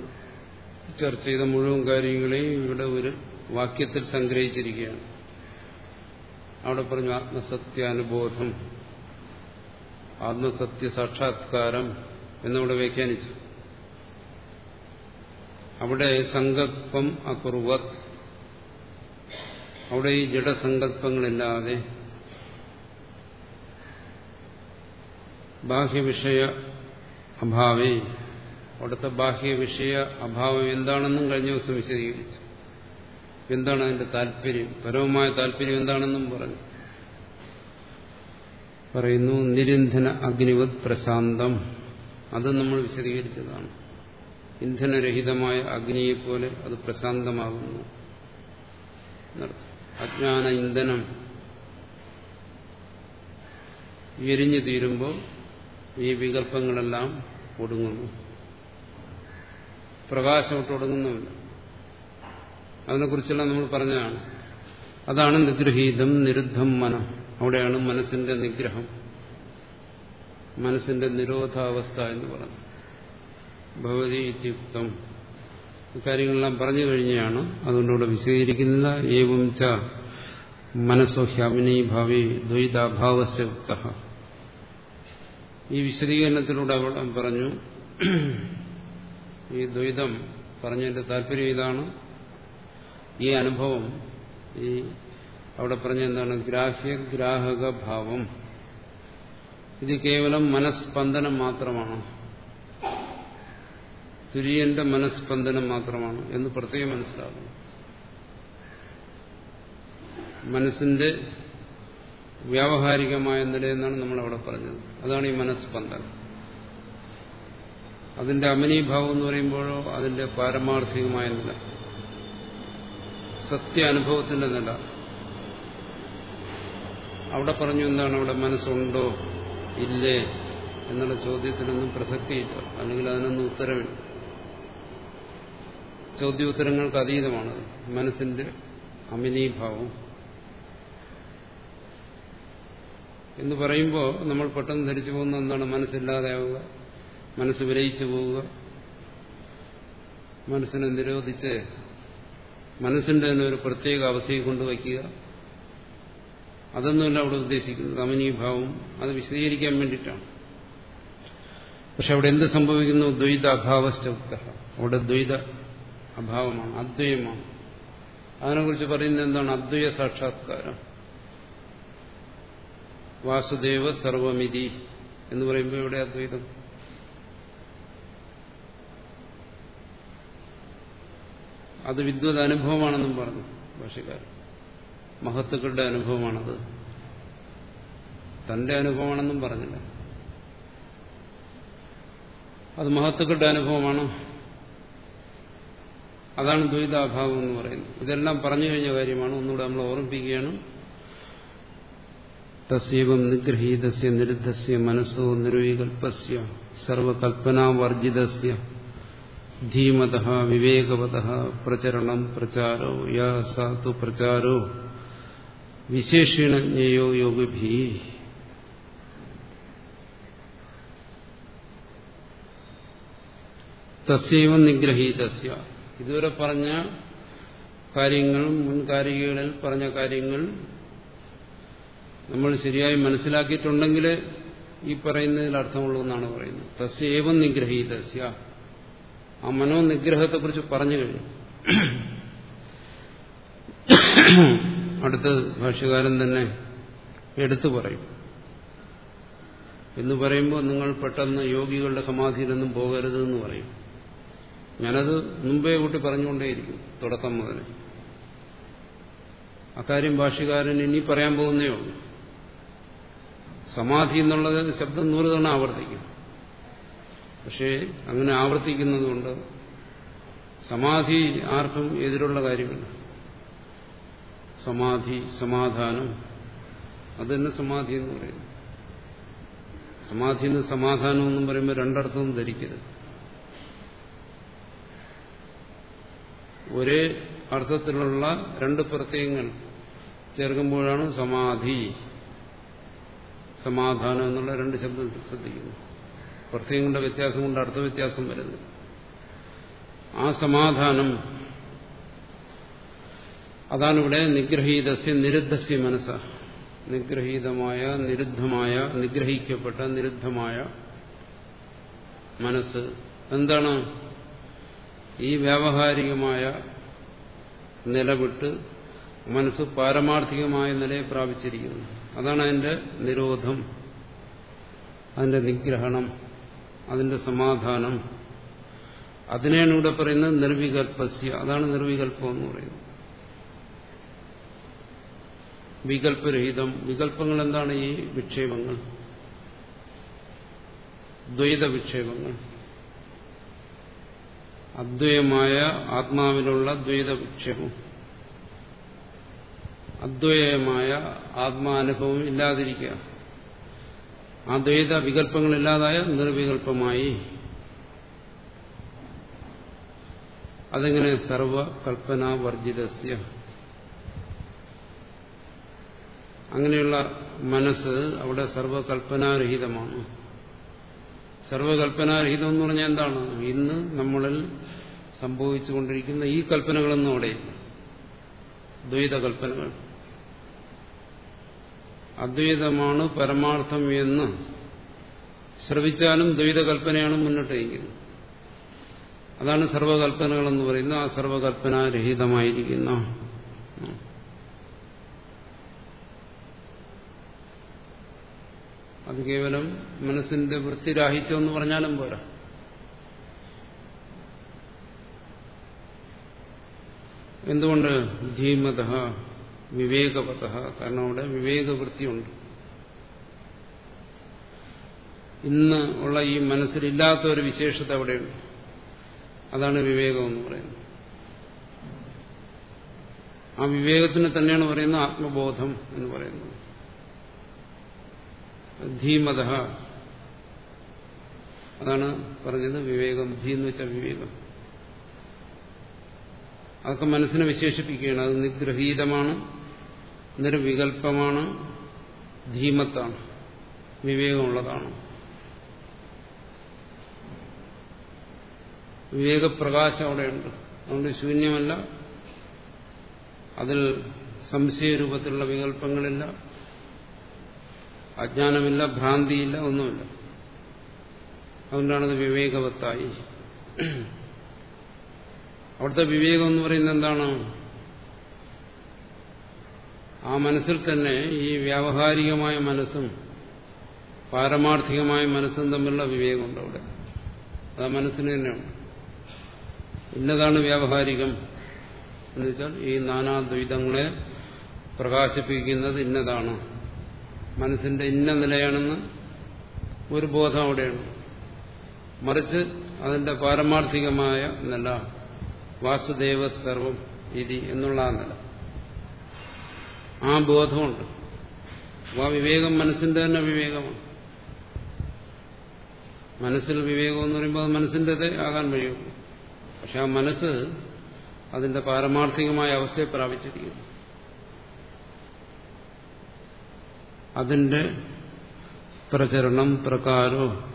ചർച്ച ചെയ്ത മുഴുവൻ കാര്യങ്ങളെയും ഇവിടെ ഒരു വാക്യത്തിൽ സംഗ്രഹിച്ചിരിക്കുകയാണ്. അവിടെ പറഞ്ഞു ആത്മസത്യാനുബോധം ആത്മസത്യ സാക്ഷാത്കാരം എന്നവിടെ വ്യാഖ്യാനിച്ചു. അവിടെ സങ്കല്പം അകുർവത് അവിടെ ഈ ജഡസങ്കല്പങ്ങളില്ലാതെ ബാഹ്യവിഷയ അഭാവേ. അവിടുത്തെ ബാഹ്യവിഷയ അഭാവം എന്താണെന്നും കഴിഞ്ഞ ദിവസം വിശദീകരിച്ചു. എന്താണ് അതിന്റെ താല്പര്യം? പരമമായ താല്പര്യം എന്താണെന്നും പറഞ്ഞു. പറയുന്നു നിരന്ധന അഗ്നിവത് പ്രശാന്തം. അത് നമ്മൾ വിശദീകരിച്ചതാണ്. ഇന്ധനരഹിതമായ അഗ്നിയെപ്പോലെ അത് പ്രശാന്തമാകുന്നു. അജ്ഞാന ഇന്ധനം എരിഞ്ഞു തീരുമ്പോൾ ഈ വികല്പങ്ങളെല്ലാം ഒടുങ്ങുന്നു. പ്രകാശമൊട്ട് അതിനെക്കുറിച്ചെല്ലാം നമ്മൾ പറഞ്ഞതാണ്. അതാണ് നിഗ്രഹീതം നിരുദ്ധം മനം. അവിടെയാണ് മനസ്സിന്റെ നിഗ്രഹം. മനസ്സിന്റെ നിരോധാവസ്ഥ എന്ന് പറഞ്ഞു ഭഗവതി ഇത്യുക്തം. കാര്യങ്ങളെല്ലാം പറഞ്ഞു കഴിഞ്ഞാണ് അതുകൊണ്ടിവിടെ വിശദീകരിക്കുന്നില്ല ഏവം ച മനസ്സോ ഹ്യാമിനി ഭാവി ദ്വൈതാഭാവസ്യുക്ത ഈ വിശദീകരണത്തിലൂടെ അവിടെ പറഞ്ഞു ഈ ദ്വൈതം പറഞ്ഞതിന്റെ താല്പര്യം ഇതാണ്. ഈ അനുഭവം ഈ അവിടെ പറഞ്ഞ എന്താണ് ഗ്രാഹ്യ ഗ്രാഹക ഭാവം ഇത് കേവലം മനസ്സ്പന്ദനം മാത്രമാണ്. തുര്യന്റെ മനസ്സ്പന്ദനം മാത്രമാണ് എന്ന് പ്രത്യേകം മനസ്സിലാക്കണം മനസ്സിന്റെ വ്യാവഹാരികമായ നിലയെന്നാണ് നമ്മളവിടെ പറഞ്ഞത്. അതാണ് ഈ മനസ്സ്പന്ദനം അതിന്റെ അമനീഭാവം എന്ന് പറയുമ്പോഴോ അതിന്റെ പാരമാർത്ഥികമായ നില. സത്യാനുഭവത്തിന്റെ നില. അവിടെ പറഞ്ഞു എന്താണ്? അവിടെ മനസ്സുണ്ടോ? ഇല്ലേ? എന്നുള്ള ചോദ്യത്തിനൊന്നും പ്രസക്തിയില്ല. അല്ലെങ്കിൽ അതിനൊന്നും ഉത്തരവില്ല ചോദ്യോത്തരങ്ങൾക്ക് അതീതമാണ്. മനസ്സിന്റെ അമിനീഭാവം. എന്ന് പറയുമ്പോൾ നമ്മൾ പെട്ടെന്ന് ധരിച്ചു പോകുന്ന എന്താണ്? മനസ്സില്ലാതെയാവുക മനസ്സ് വിലയിച്ചു പോവുക. മനസ്സിനെ നിരോധിച്ച് മനസ്സിന്റെ തന്നെ ഒരു പ്രത്യേക അവസ്ഥയെ കൊണ്ടുവയ്ക്കുക. അതൊന്നുമല്ല അവിടെ ഉദ്ദേശിക്കുന്നത്. അമിനീഭാവം. അത് വിശദീകരിക്കാൻ വേണ്ടിയിട്ടാണ്. പക്ഷെ അവിടെ എന്ത് സംഭവിക്കുന്നു? ദ്വൈത അഭാവസ്ഥ അവിടെ ദ്വൈത അഭാവമാണ് അദ്വയമാണ് അതിനെക്കുറിച്ച് പറയുന്നത് എന്താണ്? അദ്വയ സാക്ഷാത്കാരം. വാസുദേവ സർവമിതി എന്ന് പറയുമ്പോൾ ഇവിടെ അദ്വൈതം? അത് വിദ്വത് അനുഭവമാണെന്നും പറഞ്ഞു ഭാഷകാരൻ മഹത്തുക്കളുടെ അനുഭവമാണത്. തന്റെ അനുഭവമാണെന്നും പറഞ്ഞില്ല. അത് മഹത്തുക്കളുടെ അനുഭവമാണ്. അതാണ് ദ്വൈതാഭാവം എന്ന് പറയുന്നത്. ഇതെല്ലാം പറഞ്ഞു കഴിഞ്ഞ കാര്യമാണ്. ഒന്നുകൂടെ നമ്മൾ ഓർമ്മിപ്പിക്കുകയാണ്. തസ്യവം നിഗ്രഹീതസ്യ നിരുദ്ധസ്യ മനസ്സോ നിർവികൽപ്പസ്യ സർവകൽപ്പനാവർജിതസ്യ ധീമത വിവേകവത പ്രചരണം പ്രചാരോ യാ സാധു പ്രചാരോ വിശേഷണ യോഗി തസ്യവ നിഗ്രഹീതസ്യ. ഇതുവരെ പറഞ്ഞ കാര്യങ്ങൾ മുൻകാരികളിൽ പറഞ്ഞ കാര്യങ്ങൾ നമ്മൾ ശരിയായി മനസ്സിലാക്കിയിട്ടുണ്ടെങ്കിൽ ഈ പറയുന്നതിൽ അർത്ഥമുള്ളൂ എന്നാണ് പറയുന്നത്. തസ്യേവം നിഗ്രഹീതസ്യ. ആ മനോനിഗ്രഹത്തെക്കുറിച്ച് പറഞ്ഞു കഴിഞ്ഞു. അടുത്ത ഭാഷ്യകാരൻ തന്നെ എടുത്തു പറയും. എന്ന് പറയുമ്പോൾ നിങ്ങൾ പെട്ടെന്ന് യോഗികളുടെ സമാധിയിലൊന്നും പോകരുത് എന്ന് പറയും. ഞാനത് മുമ്പേ കൂട്ടി പറഞ്ഞുകൊണ്ടേയിരിക്കും തുടക്കം മുതൽ അക്കാര്യം ഭാഷ്യകാരൻ ഇനി പറയാൻ പോകുന്നേ ഉള്ളൂ. സമാധി എന്നുള്ളത് ശബ്ദം നൂറ് തവണ ആവർത്തിക്കും. പക്ഷേ അങ്ങനെ ആവർത്തിക്കുന്നതുകൊണ്ട് സമാധി ആർക്കും എതിരുള്ള കാര്യമല്ല. സമാധി സമാധാനം അത് തന്നെ സമാധി എന്ന് പറയുന്നു. സമാധി എന്ന് സമാധാനം എന്നും പറയുമ്പോൾ രണ്ടർത്ഥവും ധരിക്കരുത്. ഒരേ അർത്ഥത്തിലുള്ള രണ്ട് പ്രത്യയങ്ങൾ ചേർക്കുമ്പോഴാണ് സമാധി. സമാധാനം എന്നുള്ള രണ്ട് ശബ്ദം ശ്രദ്ധിക്കുന്നു. പ്രത്യയങ്ങളുടെ വ്യത്യാസം കൊണ്ട് അർത്ഥവ്യത്യാസം വരുന്നു. ആ സമാധാനം അതാണ് ഇവിടെ നിഗ്രഹീതസ്യ നിരുദ്ധസ്യ മനസ്സ. നിഗ്രഹീതമായ നിരുദ്ധമായ നിഗ്രഹിക്കപ്പെട്ട നിരുദ്ധമായ മനസ്സ്. എന്താണ് ഈ വ്യാവഹാരികമായ നിലവിട്ട് മനസ്സ് പാരമാർത്ഥികമായ നിലയെ പ്രാപിച്ചിരിക്കുന്നു. അതാണ് അതിന്റെ നിരോധം. അതിന്റെ നിഗ്രഹണം. അതിന്റെ സമാധാനം. അതിനെയാണ് ഇവിടെ പറയുന്നത് നിർവികൽപ്പസ്യ. അതാണ് നിർവികൽപ്പം എന്ന് പറയുന്നത്. വികല്പരഹിതം വികല്പങ്ങൾ എന്താണ് ഈ വിക്ഷേപങ്ങൾ? ദ്വൈത വിക്ഷേപങ്ങൾ അദ്വയമായ ആത്മാവിലുള്ള ദ്വൈതപക്ഷവും അദ്വയമായ ആത്മാനുഭവം ഇല്ലാതിരിക്കുക. ആ ദ്വൈത വികല്പങ്ങളില്ലാതായ നിർവികല്പമായി അതെങ്ങനെ സർവകൽപ്പനാവർജിതസ്യ? അങ്ങനെയുള്ള മനസ്സ് അവിടെ സർവകൽപ്പനാരഹിതമാണ്. സർവകൽപ്പനാരഹിതം എന്ന് പറഞ്ഞാൽ എന്താണ്? ഇന്ന് നമ്മളിൽ സംഭവിച്ചുകൊണ്ടിരിക്കുന്ന ഈ കൽപ്പനകളൊന്നും അവിടെ ദ്വൈതകൽപ്പനകൾ. അദ്വൈതമാണ് പരമാർത്ഥം എന്ന് ശ്രവിച്ചാലും ദ്വൈതകൽപ്പനയാണ് മുന്നോട്ട് വയ്ക്കുന്നത്. അതാണ് സർവകൽപ്പനകളെന്ന് പറയുന്നത്. ആ സർവകൽപ്പനാരഹിതമായിരിക്കുന്ന അത് കേവലം മനസ്സിന്റെ വൃത്തിരാഹിത്യം എന്ന് പറഞ്ഞാലും പോരാ. എന്തുകൊണ്ട്? ധീമത വിവേകപത കാരണം അവിടെ വിവേകവൃത്തിയുണ്ട്. ഇന്ന് ഉള്ള ഈ മനസ്സിലില്ലാത്ത ഒരു വിശേഷത അവിടെയുണ്ട്. അതാണ് വിവേകം എന്ന് പറയുന്നത്. ആ വിവേകത്തിന് തന്നെയാണ് പറയുന്നത് ആത്മബോധം എന്ന് പറയുന്നത്. ധീമത. അതാണ് പറഞ്ഞത് വിവേകം. ധീ എന്ന് വെച്ചാൽ വിവേകം. അതൊക്കെ മനസ്സിനെ വിശേഷിപ്പിക്കുകയാണ്. അത് നിഗ്രഹീതമാണ് നിർവികൽപ്പമാണ് ധീമത്താണ് വിവേകമുള്ളതാണ്. വിവേകപ്രകാശം അവിടെയുണ്ട്. അതുകൊണ്ട് ശൂന്യമല്ല അതിൽ സംശയരൂപത്തിലുള്ള വികല്പങ്ങളില്ല അജ്ഞാനമില്ല ഭ്രാന്തിയില്ല ഒന്നുമില്ല. അതുകൊണ്ടാണത് വിവേകവത്തായി. അവിടുത്തെ വിവേകം എന്ന് പറയുന്നത് എന്താണ്? ആ മനസ്സിൽ തന്നെ ഈ വ്യാവഹാരികമായ മനസ്സും പാരമാർത്ഥികമായ മനസ്സും തമ്മിലുള്ള വിവേകമുണ്ട് അവിടെ. അത് ആ മനസ്സിന് തന്നെയാണ്. ഇന്നതാണ് വ്യാവഹാരികം. എന്ന് വെച്ചാൽ ഈ നാനാദ്വൈതങ്ങളെ പ്രകാശിപ്പിക്കുന്നത് ഇന്നതാണ്. മനസ്സിന്റെ ഇന്ന നിലയാണെന്ന് ഒരു ബോധം അവിടെയാണ് മറിച്ച് അതിന്റെ പാരമാർത്ഥികമായ നില വാസുദേവ സർവം ഇതി എന്നുള്ള ആ നില. ആ ബോധമുണ്ട്. ആ വിവേകം മനസ്സിന്റെ തന്നെ വിവേകമാണ്. മനസ്സിൽ വിവേകം എന്ന് പറയുമ്പോൾ അത് മനസ്സിന്റെതേ ആകാൻ കഴിയുള്ളൂ പക്ഷെ ആ മനസ്സ് അതിന്റെ പാരമാർത്ഥികമായ അവസ്ഥയെ പ്രാപിച്ചിരിക്കുന്നു. അതിന്റെ പ്രചരണം പ്രകാരോ?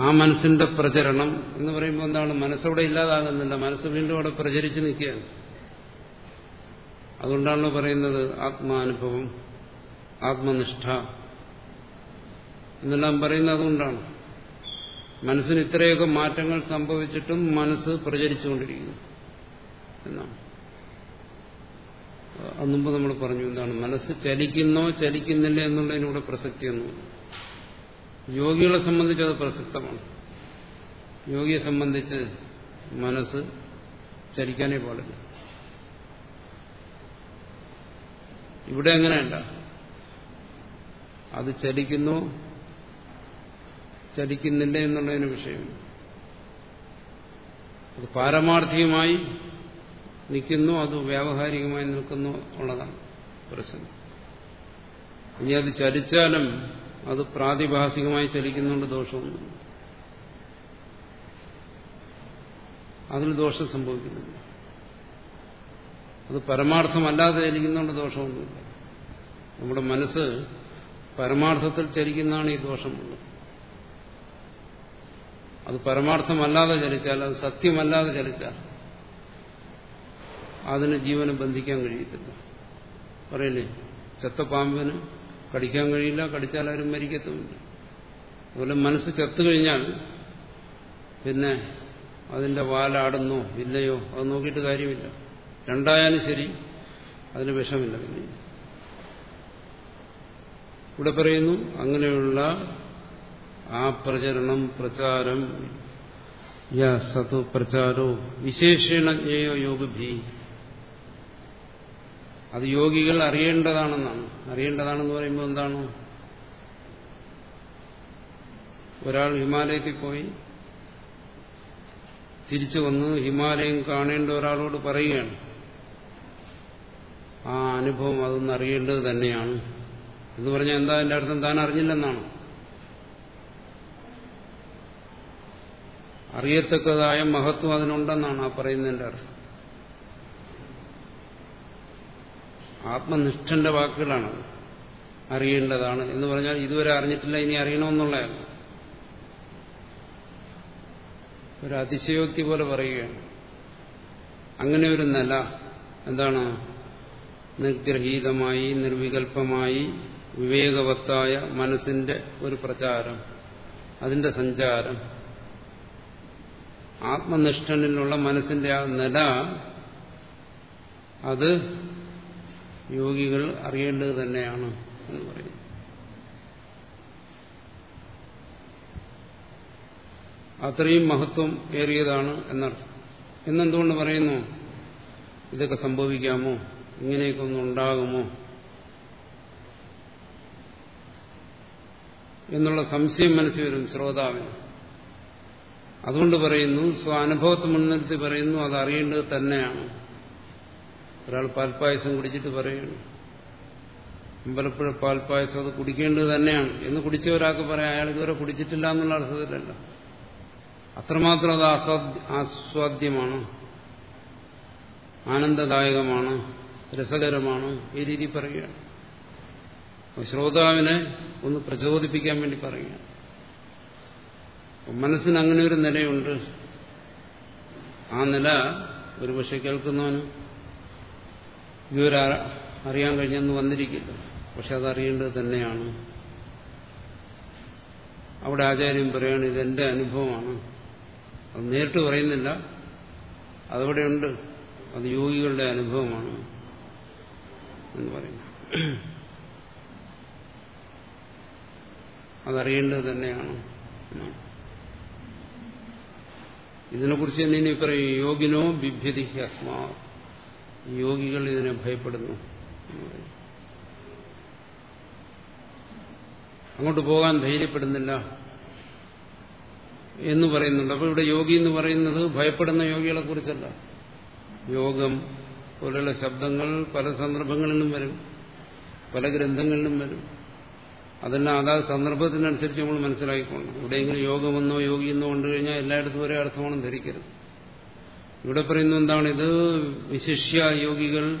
ആ മനസ്സിന്റെ പ്രചരണം എന്ന് പറയുമ്പോൾ എന്താണ്? മനസ്സവിടെ ഇല്ലാതാകുന്നില്ല. മനസ്സ് വീണ്ടും അവിടെ പ്രചരിച്ചു നിൽക്കുകയാണ്. അതുകൊണ്ടാണല്ലോ പറയുന്നത് ആത്മാനുഭവം ആത്മനിഷ്ഠ എന്നെല്ലാം പറയുന്നത് അതുകൊണ്ടാണ്. മനസ്സിന് ഇത്രയൊക്കെ മാറ്റങ്ങൾ സംഭവിച്ചിട്ടും മനസ്സ് പ്രചരിച്ചുകൊണ്ടിരിക്കുന്നു എന്നാണ്. അത് മുമ്പ് നമ്മൾ പറഞ്ഞു എന്താണ് മനസ്സ് ചലിക്കുന്നോ ചലിക്കുന്നില്ല എന്നുള്ളതിനൂടെ പ്രസക്തിയൊന്നും യോഗികളെ സംബന്ധിച്ച് അത് പ്രസക്തമാണ്. യോഗിയെ സംബന്ധിച്ച് മനസ്സ് ചലിക്കാനേ പാടില്ല. ഇവിടെ അങ്ങനെയല്ല. അത് ചലിക്കുന്നു ചലിക്കുന്നില്ല എന്നുള്ളതിന് വിഷയം അത് പാരമാർത്ഥികമായി നിൽക്കുന്നു അത് വ്യാവഹാരികമായി നിൽക്കുന്നു ഉള്ളതാണ് പ്രശ്നം. ഇനി അത് ചലിച്ചാലും അത് പ്രാതിഭാസികമായി ചലിക്കുന്നുണ്ട് ദോഷമൊന്നും അതിന് ദോഷം സംഭവിക്കുന്നില്ല അത് പരമാർത്ഥമല്ലാതെ ചലിക്കുന്നുണ്ട് ദോഷമൊന്നുമില്ല. നമ്മുടെ മനസ്സ് പരമാർത്ഥത്തിൽ ചലിക്കുന്നതാണ് ഈ ദോഷമുള്ളത്. അത് പരമാർത്ഥമല്ലാതെ ചലിച്ചാൽ അത് സത്യമല്ലാതെ ചലിച്ചാൽ അതിന് ജീവനെ ബന്ധിക്കാൻ കഴിയത്തില്ല. പറയല്ലേ? ചത്ത പാമ്പിന് കടിക്കാൻ കഴിയില്ല കടിച്ചാൽ ആരും മരിക്കത്തുമില്ല. അതുപോലെ മനസ്സ് ചത്തു കഴിഞ്ഞാൽ പിന്നെ അതിന്റെ വാലാടുന്നോ ഇല്ലയോ അത് നോക്കിയിട്ട് കാര്യമില്ല. രണ്ടായാലും ശരി അതിന് വിഷമില്ല പിന്നെ. ഇവിടെ പറയുന്നു അങ്ങനെയുള്ള ആ പ്രചരണം പ്രചാരം സതു പ്രചാരോ വിശേഷണ യോഗഭീ യോഗഭി. അത് യോഗികൾ അറിയേണ്ടതാണെന്നാണ്. അറിയേണ്ടതാണെന്ന് പറയുമ്പോൾ എന്താണ്? ഒരാൾ ഹിമാലയത്തിൽ പോയി തിരിച്ചു വന്ന് ഹിമാലയം കാണേണ്ട ഒരാളോട് പറയുകയാണ്. ആ അനുഭവം അതൊന്നും അറിയേണ്ടത് തന്നെയാണ്. എന്ന് പറഞ്ഞാൽ എന്താ അതിന്റെ അർത്ഥം? താൻ അറിഞ്ഞില്ലെന്നാണ്. അറിയത്തക്കതായ മഹത്വം അതിനുണ്ടെന്നാണ് ആ പറയുന്നതിന്റെ അർത്ഥം. ആത്മനിഷ്ഠന്റെ വാക്കുകളാണ് അറിയേണ്ടതാണ് എന്ന് പറഞ്ഞാൽ ഇതുവരെ അറിഞ്ഞിട്ടില്ല ഇനി അറിയണമെന്നുള്ളതാണ് ഒരു അതിശയോക്തി പോലെ പറയുകയാണ്. അങ്ങനെ ഒരു നില എന്താണ്? നിഗ്രഹീതമായി നിർവികൽപമായി വിവേകവത്തായ മനസ്സിന്റെ ഒരു പ്രചാരം അതിന്റെ സഞ്ചാരം. ആത്മനിഷ്ഠനിലുള്ള മനസ്സിന്റെ ആ നില അത് യോഗികൾ അറിയേണ്ടത് തന്നെയാണ് എന്ന് പറയുന്നു. അത്രയും മഹത്വം ഏറിയതാണ് എന്നർത്ഥം. എന്നെന്തുകൊണ്ട് പറയുന്നു? ഇതൊക്കെ സംഭവിക്കാമോ? ഇങ്ങനെയൊക്കെ ഒന്നും ഉണ്ടാകുമോ? എന്നുള്ള സംശയം മനസ്സിൽ വരും ശ്രോതാവിന്. അതുകൊണ്ട് പറയുന്നു സ്വാനുഭവത്തെ മുൻനിർത്തി പറയുന്നു അത് അറിയേണ്ടത് തന്നെയാണ്. ഒരാൾ പാൽപ്പായസം കുടിച്ചിട്ട് പറയുന്നു അമ്പലപ്പുഴ പാൽപ്പായസം അത് കുടിക്കേണ്ടത് തന്നെയാണ്. എന്ന് കുടിച്ച ഒരാൾക്ക് പറയാം അയാൾ ഇതുവരെ കുടിച്ചിട്ടില്ല എന്നുള്ള അർത്ഥത്തിലല്ല. അത്രമാത്രം അത് ആസ്വാദ്യമാണ്. ആനന്ദദായകമാണ്. രസകരമാണ്. ഈ രീതി പറയുകയാണ്. ശ്രോതാവിനെ ഒന്ന് പ്രചോദിപ്പിക്കാൻ വേണ്ടി പറയുകയാണ്. മനസ്സിന് അങ്ങനെ ഒരു നിലയുണ്ട്. ആ നില ഒരുപക്ഷെ കേൾക്കുന്നവന് ഇതുവരെ അറിയാൻ കഴിഞ്ഞെന്ന് വന്നിരിക്കില്ല പക്ഷെ അതറിയേണ്ടത് തന്നെയാണ്. അവിടെ ആചാര്യം പറയാണ് ഇതെന്റെ അനുഭവമാണ്. അത് നേരിട്ട് പറയുന്നില്ല. അതവിടെയുണ്ട്. അത് യോഗികളുടെ അനുഭവമാണ് എന്ന് പറയുന്നു. അതറിയേണ്ടത് തന്നെയാണ്. ഇതിനെക്കുറിച്ച് തന്നെ ഇനി പറയും യോഗിനോ ബിഭ്യതി അസ്മാ യോഗികൾ ഇതിനെ ഭയപ്പെടുന്നു. അങ്ങോട്ട് പോകാൻ ധൈര്യപ്പെടുന്നില്ല എന്ന് പറയുന്നുണ്ട്. അപ്പോൾ ഇവിടെ യോഗി എന്ന് പറയുന്നത് ഭയപ്പെടുന്ന യോഗികളെ കുറിച്ചല്ല. യോഗം പോലെയുള്ള ശബ്ദങ്ങൾ പല സന്ദർഭങ്ങളിലും വരും. പല ഗ്രന്ഥങ്ങളിലും വരും. അതെല്ലാം അതാത് സന്ദർഭത്തിനനുസരിച്ച് നമ്മൾ മനസ്സിലാക്കിക്കൊള്ളണം. എവിടെയെങ്കിലും യോഗമെന്നോ യോഗിയെന്നോ കണ്ടു കഴിഞ്ഞാൽ എല്ലായിടത്തും ഒരേ അർത്ഥമാണെന്ന് ധരിക്കരുത്. ഇവിടെ പറയുന്ന എന്താണ്? ഇത് വിശിഷ്യ യോഗികൾ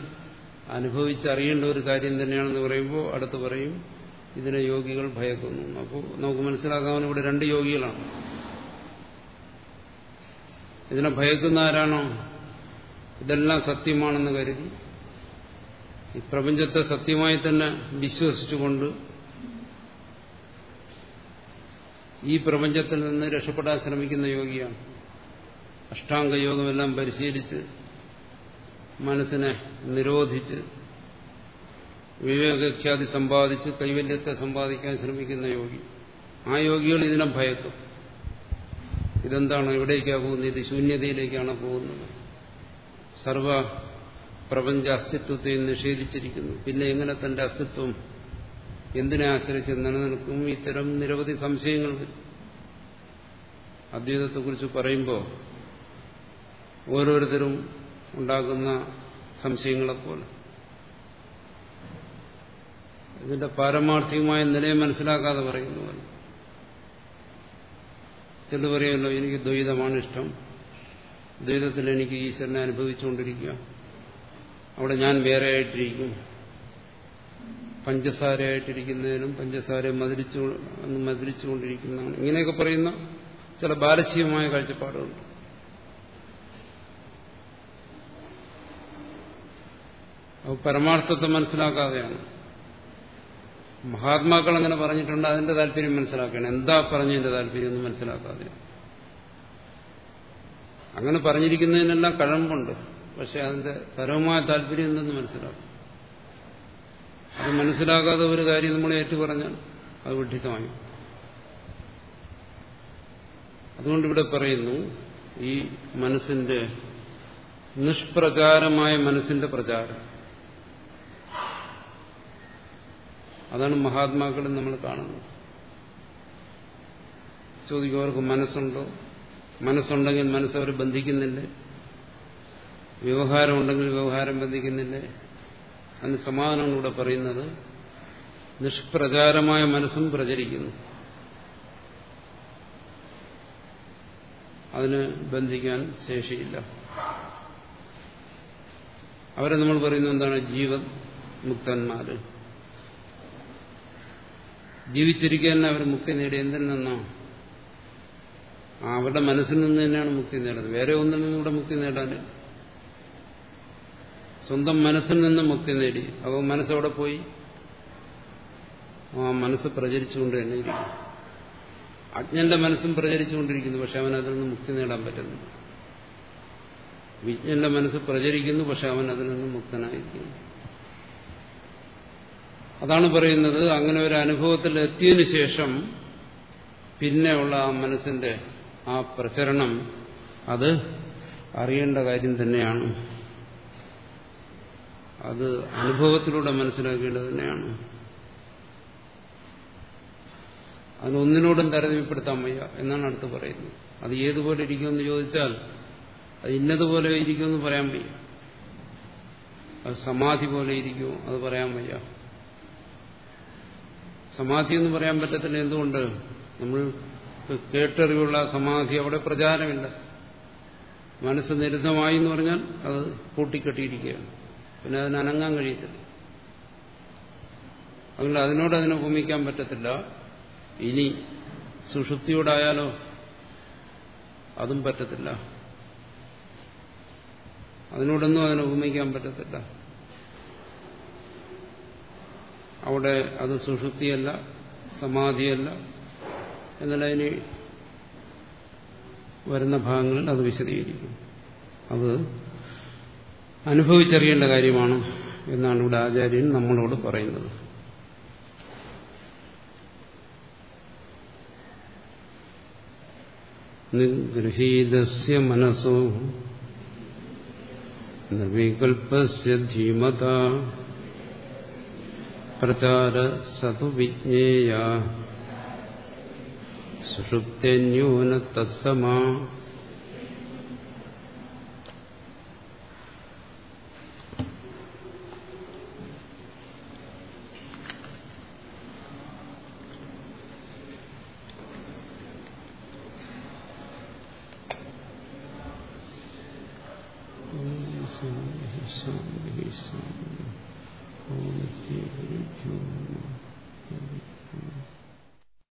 അനുഭവിച്ചറിയേണ്ട ഒരു കാര്യം തന്നെയാണെന്ന് പറയുമ്പോൾ അടുത്ത് പറയും ഇതിനെ യോഗികൾ ഭയക്കുന്നു. അപ്പോൾ നമുക്ക് മനസ്സിലാക്കാൻ ഇവിടെ രണ്ട് യോഗികളാണ്. ഇതിനെ ഭയക്കുന്ന ആരാണോ? ഇതെല്ലാം സത്യമാണെന്ന് കരുതി. ഈ പ്രപഞ്ചത്തെ സത്യമായി തന്നെ വിശ്വസിച്ചുകൊണ്ട് ഈ പ്രപഞ്ചത്തിൽ നിന്ന് രക്ഷപ്പെടാൻ ശ്രമിക്കുന്ന യോഗിയാണ്. അഷ്ടാംഗ യോഗമെല്ലാം പരിശീലിച്ച് മനസ്സിനെ നിരോധിച്ച് വിവേകഖ്യാതി സമ്പാദിച്ച് കൈവല്യത്തെ സമ്പാദിക്കാൻ ശ്രമിക്കുന്ന യോഗി. ആ യോഗികൾ ഇതിനെ ഭയക്കും. ഇതെന്താണ്? എവിടേക്കാണ് പോകുന്നത്? ഇത് ശൂന്യതയിലേക്കാണ് പോകുന്നത്? സർവ പ്രപഞ്ച അസ്തിത്വത്തെ നിഷേധിച്ചിരിക്കുന്നു. പിന്നെ എങ്ങനെ തന്റെ അസ്തിത്വം എന്തിനെ ആശ്രയിച്ച് നിലനിൽക്കും? ഇത്തരം നിരവധി സംശയങ്ങൾ അദ്വൈതത്തെക്കുറിച്ച് പറയുമ്പോൾ ഓരോരുത്തരും ഉണ്ടാക്കുന്ന സംശയങ്ങളെപ്പോലെ. ഇതിന്റെ പാരമാർത്ഥികമായ നിലയെ മനസ്സിലാക്കാതെ പറയുന്നു ചില പറയുമല്ലോ എനിക്ക് ദ്വൈതമാണ് ഇഷ്ടം. ദ്വൈതത്തിൽ എനിക്ക് ഈശ്വരനെ അനുഭവിച്ചുകൊണ്ടിരിക്കുക. അവിടെ ഞാൻ വേറെ ആയിട്ടിരിക്കും പഞ്ചസാരയായിട്ടിരിക്കുന്നതിനും പഞ്ചസാര മധുരിച്ചു മധുരിച്ചുകൊണ്ടിരിക്കുന്നതാണ്. ഇങ്ങനെയൊക്കെ പറയുന്ന ചില ബാലശീയമായ കാഴ്ചപ്പാടുകളുണ്ട്. അത് പരമാർത്ഥത്തെ മനസ്സിലാക്കാതെയാണ്. മഹാത്മാക്കൾ അങ്ങനെ പറഞ്ഞിട്ടുണ്ട് അതിന്റെ താല്പര്യം മനസ്സിലാക്കണം. എന്താ പറഞ്ഞതിന്റെ താല്പര്യം എന്ന് മനസ്സിലാക്കാതെ. അങ്ങനെ പറഞ്ഞിരിക്കുന്നതിനെല്ലാം കഴമ്പുണ്ട്. പക്ഷെ അതിന്റെ പരമമായ താല്പര്യം എന്തെന്ന് മനസ്സിലാക്കും അത് മനസ്സിലാകാതെ ഒരു കാര്യം നമ്മൾ ഏറ്റു പറഞ്ഞാൽ അത് വിഡ്ഢിത്തമായി അതുകൊണ്ട് ഇവിടെ പറയുന്നു ഈ മനസ്സിന്റെ നിഷ്പ്രചാരമായ മനസ്സിന്റെ പ്രചാരം. അതാണ് മഹാത്മാക്കളും നമ്മൾ കാണുന്നത്. ചോദിക്കും അവർക്ക് മനസ്സുണ്ടോ? മനസ്സുണ്ടെങ്കിൽ മനസ്സവർ ബന്ധിക്കുന്നില്ലേ? വ്യവഹാരം ഉണ്ടെങ്കിൽ വ്യവഹാരം ബന്ധിക്കുന്നില്ലേ? അതിന് സമാധാനം കൂടെ പറയുന്നത് നിഷ്പ്രചാരമായ മനസ്സും പ്രചരിക്കുന്നു. അതിന് ബന്ധിക്കാൻ ശേഷിയില്ല. അവരെ നമ്മൾ പറയുന്നത് എന്താണ്? ജീവൻ മുക്തന്മാര്. ജീവിച്ചിരിക്കാൻ അവർ മുക്തി നേടി എന്തിൽ നിന്നോ? അവരുടെ മനസ്സിൽ നിന്ന് തന്നെയാണ് മുക്തി നേടുന്നത്. വേറെ ഒന്നിൽ നിന്നും ഇവിടെ മുക്തി നേടാനില്ല സ്വന്തം മനസ്സിൽ നിന്ന് മുക്തി നേടി. അപ്പോൾ മനസ്സവിടെ പോയി? ആ മനസ്സ് പ്രചരിച്ചുകൊണ്ട് തന്നെ അജ്ഞന്റെ മനസ്സും പ്രചരിച്ചുകൊണ്ടിരിക്കുന്നു പക്ഷെ അവൻ അതിൽ നിന്ന് മുക്തി നേടാൻ പറ്റുന്നു വിജ്ഞന്റെ മനസ്സ് പ്രചരിക്കുന്നു പക്ഷെ അവൻ അതിൽ നിന്ന് മുക്തനായിരിക്കുന്നു. അതാണ് പറയുന്നത്. അങ്ങനെ ഒരു അനുഭവത്തിൽ എത്തിയതിനു ശേഷം പിന്നെയുള്ള ആ മനസ്സിന്റെ ആ പ്രചരണം അത് അറിയേണ്ട കാര്യം തന്നെയാണ്. അത് അനുഭവത്തിലൂടെ മനസ്സിലാക്കേണ്ടത് തന്നെയാണ്. അതിനൊന്നിനോടും താരതമ്യപ്പെടുത്താൻ വയ്യ എന്നാണ് അടുത്ത് പറയുന്നത്. അത് ഏതുപോലെ ഇരിക്കുമെന്ന് ചോദിച്ചാൽ അത് ഇന്നതുപോലെ ഇരിക്കുമെന്ന് പറയാൻ വയ്യ. അത് സമാധി പോലെ ഇരിക്കുമോ അത് പറയാൻ വയ്യ. സമാധി എന്ന് പറയാൻ പറ്റത്തില്ല. എന്തുകൊണ്ട്? നമ്മൾ കേട്ടറിവുള്ള സമാധി അവിടെ പ്രചാരമില്ല. മനസ്സ് നിരുദ്ധമായി എന്ന് പറഞ്ഞാൽ അത് കൂട്ടിക്കെട്ടിയിരിക്കുകയാണ് പിന്നെ അതിന് അനങ്ങാൻ കഴിയത്തില്ല. അതുകൊണ്ട് അതിനോട് അതിനെ ഉപമിക്കാൻ പറ്റത്തില്ല. ഇനി സുഷുപ്തിയോടായാലോ അതും പറ്റത്തില്ല. അതിനോടൊന്നും അതിനെ ഉപമിക്കാൻ പറ്റത്തില്ല. അവിടെ അത് സുഷുപ്തിയല്ല സമാധിയല്ല എന്നാൽ അതിന് വരുന്ന ഭാഗങ്ങളിൽ അത് വിശദീകരിക്കും. അത് അനുഭവിച്ചറിയേണ്ട കാര്യമാണ് എന്നാണ് ഇവിടെ ആചാര്യൻ നമ്മളോട് പറയുന്നത്. നിഗൃഹീതസ്യ മനസ്സോ പ്രചാര സതു വിജ്ഞേയ സുഷുപ്തന്യൂന